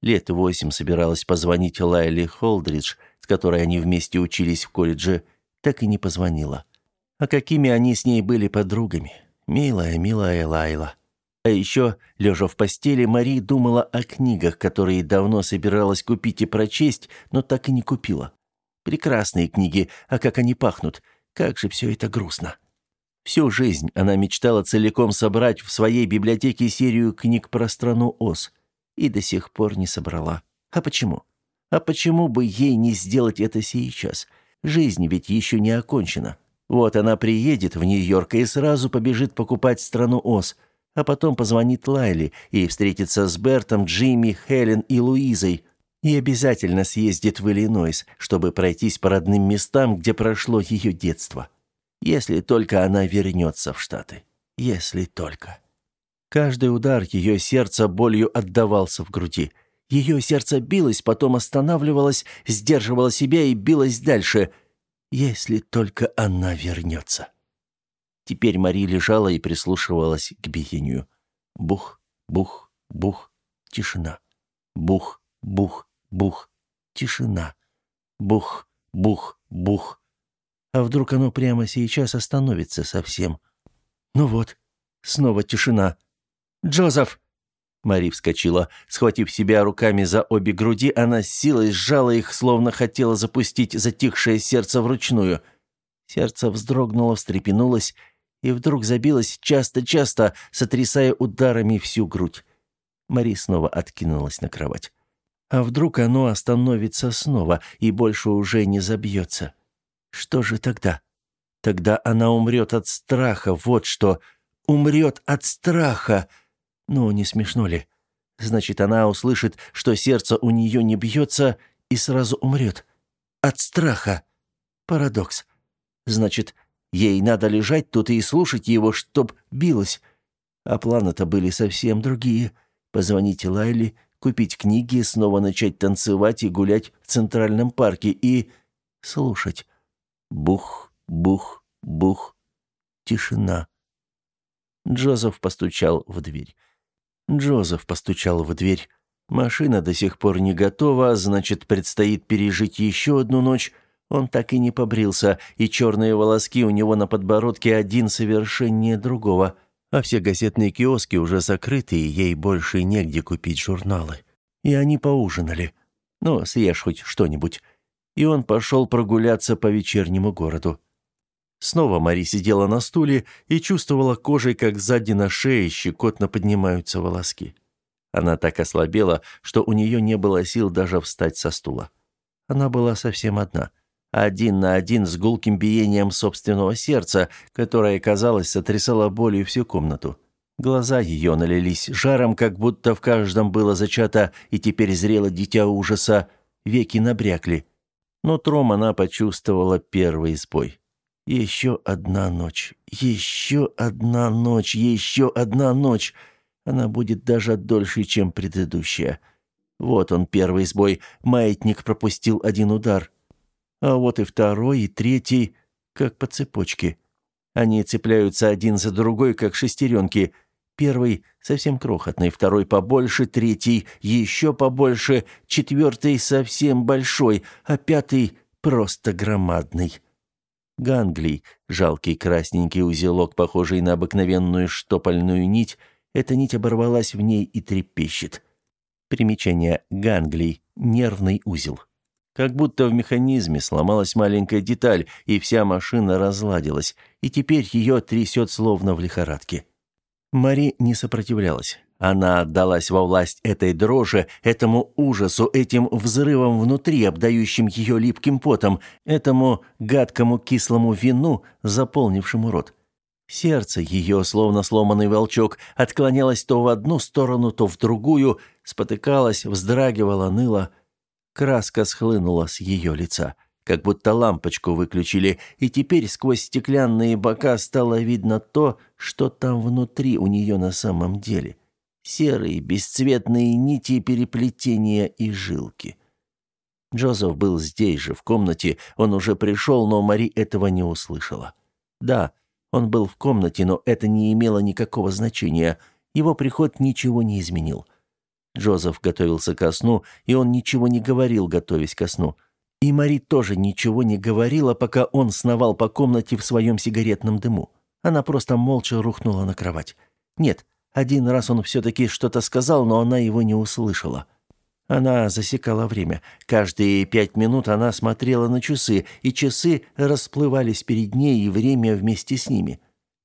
Лет восемь собиралась позвонить Лайле Холдридж, с которой они вместе учились в колледже, так и не позвонила. А какими они с ней были подругами. Милая, милая Лайла. А еще, лежа в постели, Мари думала о книгах, которые давно собиралась купить и прочесть, но так и не купила. Прекрасные книги, а как они пахнут. Как же все это грустно. Всю жизнь она мечтала целиком собрать в своей библиотеке серию книг про страну Оз. И до сих пор не собрала. А почему? А почему бы ей не сделать это сейчас? Жизнь ведь еще не окончена. Вот она приедет в Нью-Йорк и сразу побежит покупать страну Оз, а потом позвонит Лайли и встретится с Бертом, Джимми, Хелен и Луизой. И обязательно съездит в Иллинойс, чтобы пройтись по родным местам, где прошло ее детство. Если только она вернется в Штаты. Если только. Каждый удар ее сердца болью отдавался в груди. Ее сердце билось, потом останавливалось, сдерживало себя и билось дальше. Если только она вернется. Теперь Мари лежала и прислушивалась к биению. Бух, бух, бух, тишина. Бух, бух, бух, тишина. Бух, бух, бух, а вдруг оно прямо сейчас остановится совсем? Ну вот, снова тишина. «Джозеф!» Мари вскочила. Схватив себя руками за обе груди, она с силой сжала их, словно хотела запустить затихшее сердце вручную. Сердце вздрогнуло, встрепенулось и вдруг забилось часто-часто, сотрясая ударами всю грудь. Мари снова откинулась на кровать. А вдруг оно остановится снова и больше уже не забьется? Что же тогда? Тогда она умрет от страха, вот что. Умрет от страха. Ну, не смешно ли? Значит, она услышит, что сердце у нее не бьется, и сразу умрет. От страха. Парадокс. Значит, ей надо лежать тут и слушать его, чтоб билось. А планы-то были совсем другие. Позвонить Лайли, купить книги, снова начать танцевать и гулять в Центральном парке и... слушать. Бух, бух, бух. Тишина. Джозеф постучал в дверь. Джозеф постучал в дверь. Машина до сих пор не готова, значит, предстоит пережить еще одну ночь. Он так и не побрился, и черные волоски у него на подбородке один совершеннее другого. А все газетные киоски уже закрыты, и ей больше негде купить журналы. И они поужинали. Ну, съешь хоть что-нибудь и он пошел прогуляться по вечернему городу. Снова Мари сидела на стуле и чувствовала кожей, как сзади на шее щекотно поднимаются волоски. Она так ослабела, что у нее не было сил даже встать со стула. Она была совсем одна, один на один с гулким биением собственного сердца, которое, казалось, сотрясало болью всю комнату. Глаза ее налились жаром, как будто в каждом было зачато, и теперь зрело дитя ужаса, веки набрякли. Но тром она почувствовала первый сбой. Еще одна ночь, еще одна ночь, еще одна ночь. Она будет даже дольше, чем предыдущая. Вот он, первый сбой. Маятник пропустил один удар. А вот и второй, и третий, как по цепочке. Они цепляются один за другой, как шестеренки — Первый совсем крохотный, второй побольше, третий еще побольше, четвертый совсем большой, а пятый просто громадный. Ганглий, жалкий красненький узелок, похожий на обыкновенную штопальную нить, эта нить оборвалась в ней и трепещет. Примечание ганглий – нервный узел. Как будто в механизме сломалась маленькая деталь, и вся машина разладилась, и теперь ее трясет словно в лихорадке. Мари не сопротивлялась. Она отдалась во власть этой дрожи, этому ужасу, этим взрывам внутри, обдающим ее липким потом, этому гадкому кислому вину, заполнившему рот. Сердце ее, словно сломанный волчок, отклонялось то в одну сторону, то в другую, спотыкалось, вздрагивало, ныло. Краска схлынула с ее лица, как будто лампочку выключили, и теперь сквозь стеклянные бока стало видно то, что там внутри у нее на самом деле. Серые, бесцветные нити переплетения и жилки. Джозеф был здесь же, в комнате, он уже пришел, но Мари этого не услышала. Да, он был в комнате, но это не имело никакого значения. Его приход ничего не изменил. Джозеф готовился ко сну, и он ничего не говорил, готовясь ко сну. И Мари тоже ничего не говорила, пока он сновал по комнате в своем сигаретном дыму. Она просто молча рухнула на кровать. Нет, один раз он все-таки что-то сказал, но она его не услышала. Она засекала время. Каждые пять минут она смотрела на часы, и часы расплывались перед ней, и время вместе с ними.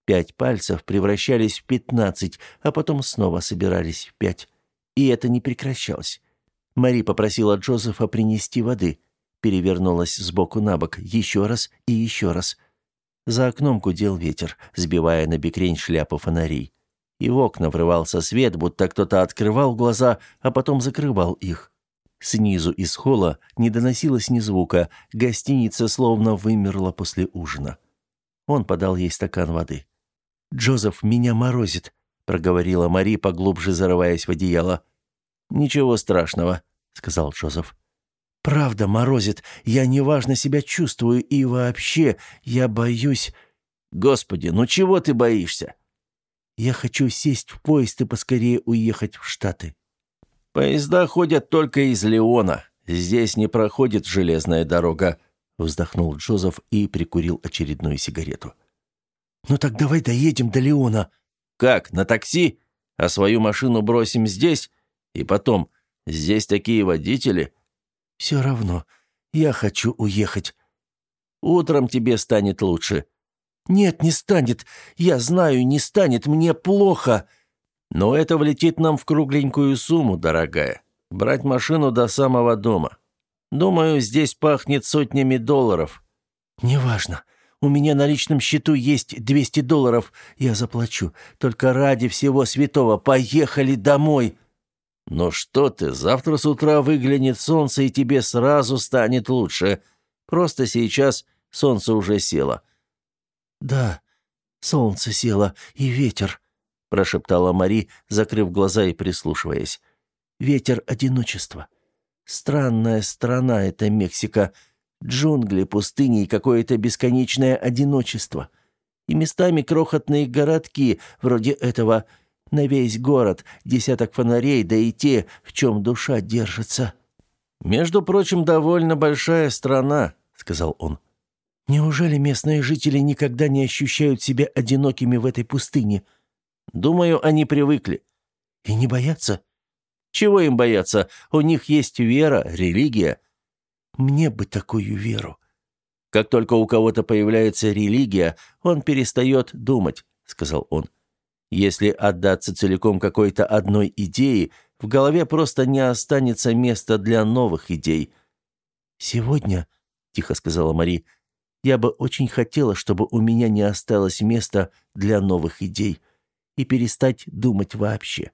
Пять пальцев превращались в пятнадцать, а потом снова собирались в пять. И это не прекращалось. Мари попросила Джозефа принести воды. Перевернулась сбоку на бок еще раз и еще раз. За окном гудел ветер, сбивая на бекрень шляпу фонарей и в окна врывался свет, будто кто-то открывал глаза, а потом закрывал их. Снизу из холла не доносилось ни звука, гостиница словно вымерла после ужина. Он подал ей стакан воды. «Джозеф, меня морозит», — проговорила Мари, поглубже зарываясь в одеяло. «Ничего страшного», — сказал Джозеф. «Правда морозит. Я неважно себя чувствую, и вообще я боюсь...» «Господи, ну чего ты боишься?» Я хочу сесть в поезд и поскорее уехать в Штаты. Поезда ходят только из Леона. Здесь не проходит железная дорога, вздохнул Джозеф и прикурил очередную сигарету. Ну так давай доедем до Леона. Как, на такси? А свою машину бросим здесь? И потом, здесь такие водители. Все равно, я хочу уехать. Утром тебе станет лучше. «Нет, не станет. Я знаю, не станет. Мне плохо». «Но это влетит нам в кругленькую сумму, дорогая. Брать машину до самого дома. Думаю, здесь пахнет сотнями долларов». «Неважно. У меня на личном счету есть 200 долларов. Я заплачу. Только ради всего святого поехали домой». «Ну что ты, завтра с утра выглянет солнце, и тебе сразу станет лучше. Просто сейчас солнце уже село. «Да, солнце село и ветер», — прошептала Мари, закрыв глаза и прислушиваясь. «Ветер одиночества. Странная страна эта Мексика. Джунгли, пустыни и какое-то бесконечное одиночество. И местами крохотные городки, вроде этого, на весь город, десяток фонарей, да и те, в чем душа держится». «Между прочим, довольно большая страна», — сказал он. Неужели местные жители никогда не ощущают себя одинокими в этой пустыне? Думаю, они привыкли. И не боятся? Чего им бояться? У них есть вера, религия. Мне бы такую веру. Как только у кого-то появляется религия, он перестает думать, сказал он. Если отдаться целиком какой-то одной идее, в голове просто не останется места для новых идей. Сегодня, тихо сказала Мари, — я бы очень хотела, чтобы у меня не осталось места для новых идей и перестать думать вообще.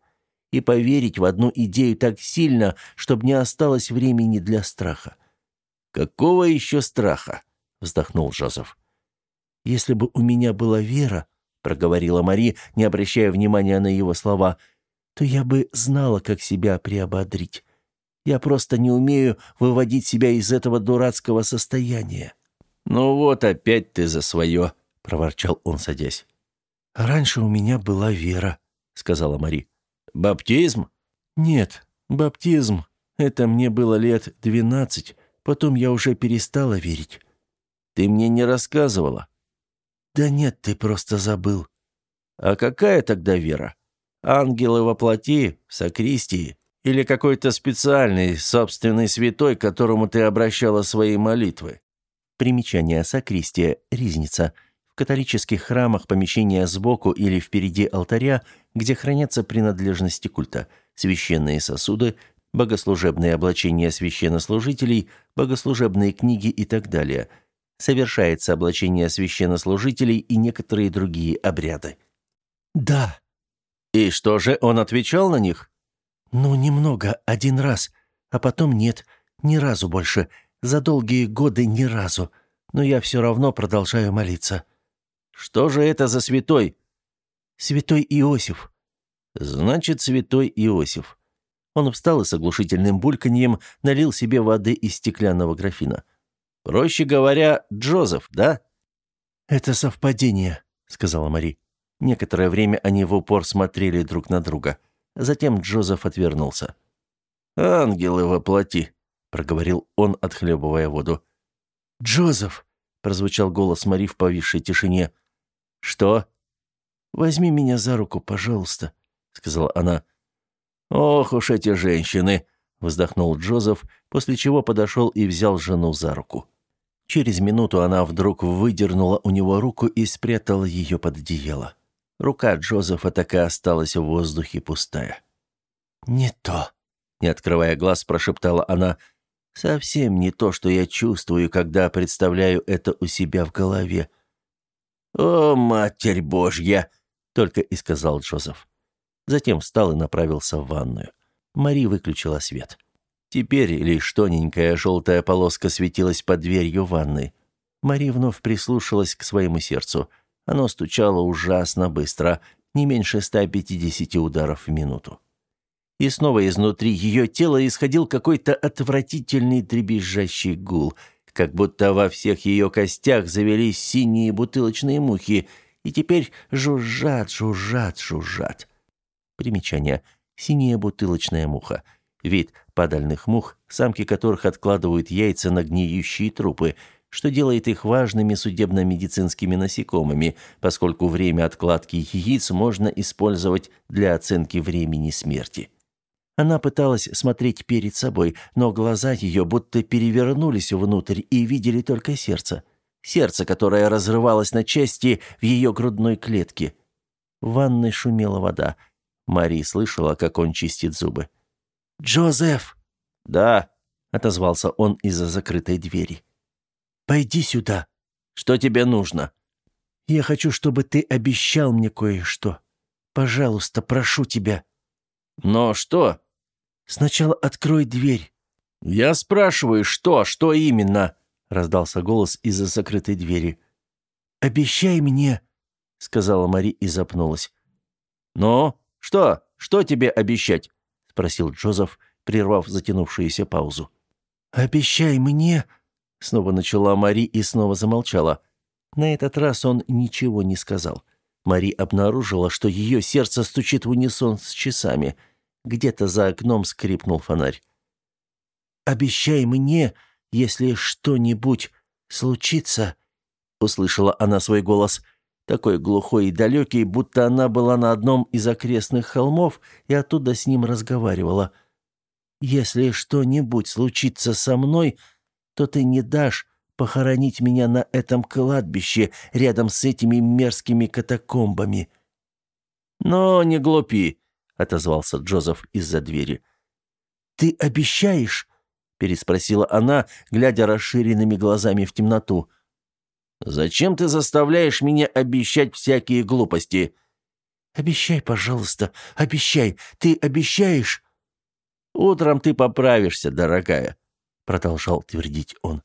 И поверить в одну идею так сильно, чтобы не осталось времени для страха. «Какого еще страха?» — вздохнул Жозеф. «Если бы у меня была вера», — проговорила Мари, не обращая внимания на его слова, «то я бы знала, как себя приободрить. Я просто не умею выводить себя из этого дурацкого состояния». «Ну вот опять ты за свое», — проворчал он, садясь. «Раньше у меня была вера», — сказала Мари. «Баптизм?» «Нет, баптизм. Это мне было лет двенадцать. Потом я уже перестала верить». «Ты мне не рассказывала?» «Да нет, ты просто забыл». «А какая тогда вера? Ангелы во плоти, сокристии? Или какой-то специальный, собственный святой, к которому ты обращала свои молитвы?» Примечание сакристия, ризница. В католических храмах помещение сбоку или впереди алтаря, где хранятся принадлежности культа, священные сосуды, богослужебные облачения священнослужителей, богослужебные книги и так далее. Совершается облачение священнослужителей и некоторые другие обряды. «Да». «И что же, он отвечал на них?» «Ну, немного, один раз, а потом нет, ни разу больше, за долгие годы ни разу, но я все равно продолжаю молиться». «Что же это за святой?» «Святой Иосиф». «Значит, святой Иосиф». Он встал и с оглушительным бульканьем налил себе воды из стеклянного графина. «Проще говоря, Джозеф, да?» «Это совпадение», — сказала Мари. Некоторое время они в упор смотрели друг на друга. Затем Джозеф отвернулся. «Ангелы воплоти», — проговорил он, отхлебывая воду. «Джозеф», — прозвучал голос Мари в повисшей тишине. «Что?» «Возьми меня за руку, пожалуйста», — сказала она. «Ох уж эти женщины!» — вздохнул Джозеф, после чего подошел и взял жену за руку. Через минуту она вдруг выдернула у него руку и спрятала ее под одеяло. Рука Джозефа так и осталась в воздухе пустая. «Не то», — не открывая глаз, прошептала она. «Совсем не то, что я чувствую, когда представляю это у себя в голове». «О, Матерь Божья!» — только и сказал Джозеф. Затем встал и направился в ванную. Мари выключила свет. Теперь лишь тоненькая желтая полоска светилась под дверью ванны. Мари вновь прислушалась к своему сердцу — оно стучало ужасно быстро, не меньше 150 ударов в минуту. И снова изнутри ее тела исходил какой-то отвратительный дребезжащий гул, как будто во всех ее костях завелись синие бутылочные мухи, и теперь жужжат, жужжат, жужжат. Примечание. Синяя бутылочная муха. Вид падальных мух, самки которых откладывают яйца на гниющие трупы – что делает их важными судебно-медицинскими насекомыми, поскольку время откладки яиц можно использовать для оценки времени смерти. Она пыталась смотреть перед собой, но глаза ее будто перевернулись внутрь и видели только сердце. Сердце, которое разрывалось на части в ее грудной клетке. В ванной шумела вода. Мари слышала, как он чистит зубы. «Джозеф!» «Да», — отозвался он из-за закрытой двери. Пойди сюда. Что тебе нужно? Я хочу, чтобы ты обещал мне кое-что. Пожалуйста, прошу тебя. Но что? Сначала открой дверь. Я спрашиваю, что, что именно? Раздался голос из-за закрытой двери. Обещай мне, сказала Мари и запнулась. Ну, что? Что тебе обещать? Спросил Джозеф, прервав затянувшуюся паузу. Обещай мне, Снова начала Мари и снова замолчала. На этот раз он ничего не сказал. Мари обнаружила, что ее сердце стучит в унисон с часами. Где-то за окном скрипнул фонарь. «Обещай мне, если что-нибудь случится», — услышала она свой голос, такой глухой и далекий, будто она была на одном из окрестных холмов и оттуда с ним разговаривала. «Если что-нибудь случится со мной», — то ты не дашь похоронить меня на этом кладбище рядом с этими мерзкими катакомбами». «Но не глупи», — отозвался Джозеф из-за двери. «Ты обещаешь?» — переспросила она, глядя расширенными глазами в темноту. «Зачем ты заставляешь меня обещать всякие глупости?» «Обещай, пожалуйста, обещай, ты обещаешь?» «Утром ты поправишься, дорогая», продолжал твердить он.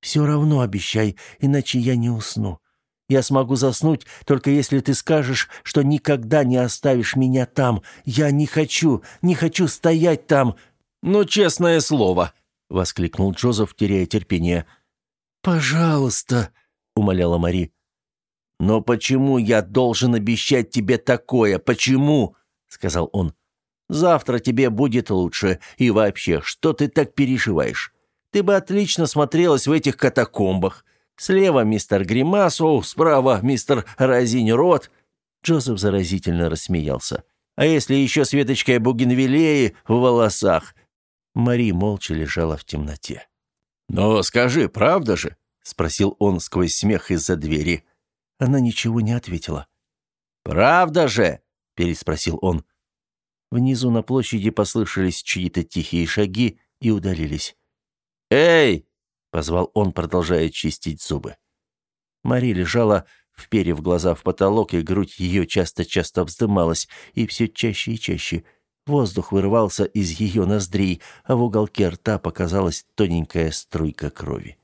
Все равно обещай, иначе я не усну. Я смогу заснуть, только если ты скажешь, что никогда не оставишь меня там. Я не хочу, не хочу стоять там. Ну, честное слово, воскликнул Джозеф, теряя терпение. Пожалуйста, умоляла Мари. Но почему я должен обещать тебе такое? Почему? сказал он. Завтра тебе будет лучше. И вообще, что ты так переживаешь? Ты бы отлично смотрелась в этих катакомбах. Слева мистер Гримасоу, справа мистер Разинь Рот». Джозеф заразительно рассмеялся. «А если еще с веточкой бугенвиллеи в волосах?» Мари молча лежала в темноте. «Но скажи, правда же?» — спросил он сквозь смех из-за двери. Она ничего не ответила. «Правда же?» — переспросил он. Внизу на площади послышались чьи-то тихие шаги и удалились. «Эй!» — позвал он, продолжая чистить зубы. Мари лежала, вперев глаза в потолок, и грудь ее часто-часто вздымалась, и все чаще и чаще. Воздух вырывался из ее ноздрей, а в уголке рта показалась тоненькая струйка крови.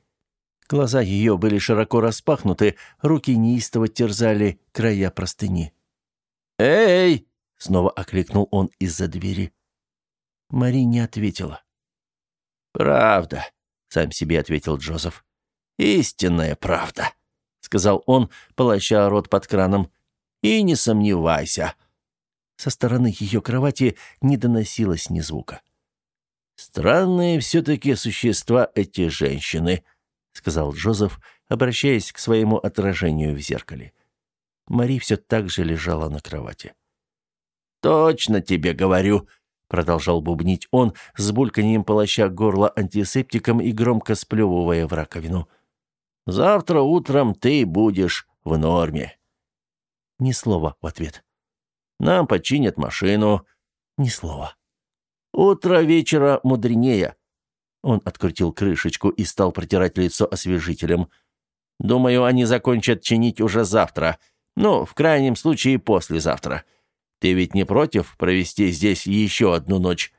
Глаза ее были широко распахнуты, руки неистово терзали края простыни. «Эй!» — снова окликнул он из-за двери. Мари не ответила. «Правда», — сам себе ответил Джозеф. «Истинная правда», — сказал он, полоща рот под краном. «И не сомневайся». Со стороны ее кровати не доносилось ни звука. «Странные все-таки существа эти женщины», — сказал Джозеф, обращаясь к своему отражению в зеркале. Мари все так же лежала на кровати. «Точно тебе говорю», — продолжал бубнить он, с бульканьем полоща горло антисептиком и громко сплевывая в раковину. «Завтра утром ты будешь в норме». Ни слова в ответ. «Нам починят машину». Ни слова. «Утро вечера мудренее», он открутил крышечку и стал протирать лицо освежителем. «Думаю, они закончат чинить уже завтра. Ну, в крайнем случае, послезавтра. Ты ведь не против провести здесь еще одну ночь?»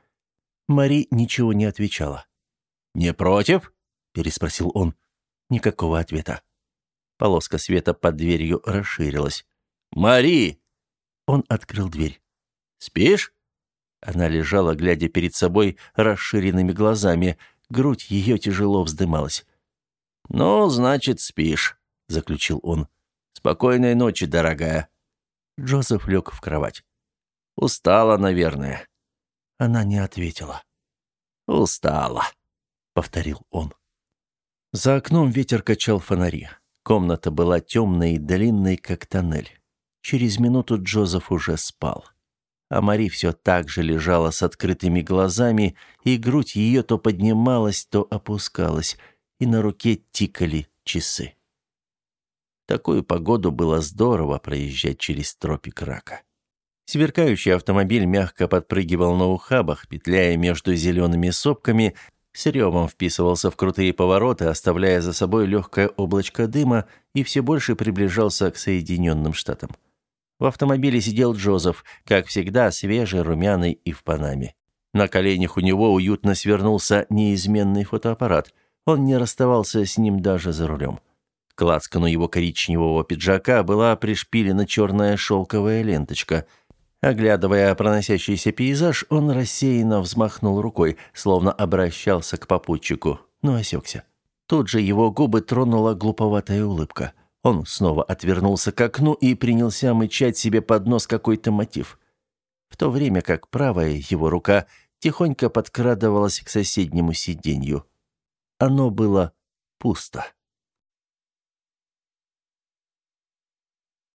Мари ничего не отвечала. «Не против?» — переспросил он. Никакого ответа. Полоска света под дверью расширилась. «Мари!» Он открыл дверь. «Спишь?» Она лежала, глядя перед собой расширенными глазами, грудь ее тяжело вздымалась. «Ну, значит, спишь», — заключил он. «Спокойной ночи, дорогая». Джозеф лег в кровать. «Устала, наверное». Она не ответила. «Устала», — повторил он. За окном ветер качал фонари. Комната была темной и длинной, как тоннель. Через минуту Джозеф уже спал а Мари все так же лежала с открытыми глазами, и грудь ее то поднималась, то опускалась, и на руке тикали часы. Такую погоду было здорово проезжать через тропик рака. Сверкающий автомобиль мягко подпрыгивал на ухабах, петляя между зелеными сопками, с ревом вписывался в крутые повороты, оставляя за собой легкое облачко дыма и все больше приближался к Соединенным Штатам. В автомобиле сидел Джозеф, как всегда, свежий, румяный и в панаме. На коленях у него уютно свернулся неизменный фотоаппарат. Он не расставался с ним даже за рулем. К лацкану его коричневого пиджака была пришпилена черная шелковая ленточка. Оглядывая проносящийся пейзаж, он рассеянно взмахнул рукой, словно обращался к попутчику, но осекся. Тут же его губы тронула глуповатая улыбка – он снова отвернулся к окну и принялся мычать себе под нос какой-то мотив. В то время как правая его рука тихонько подкрадывалась к соседнему сиденью. Оно было пусто.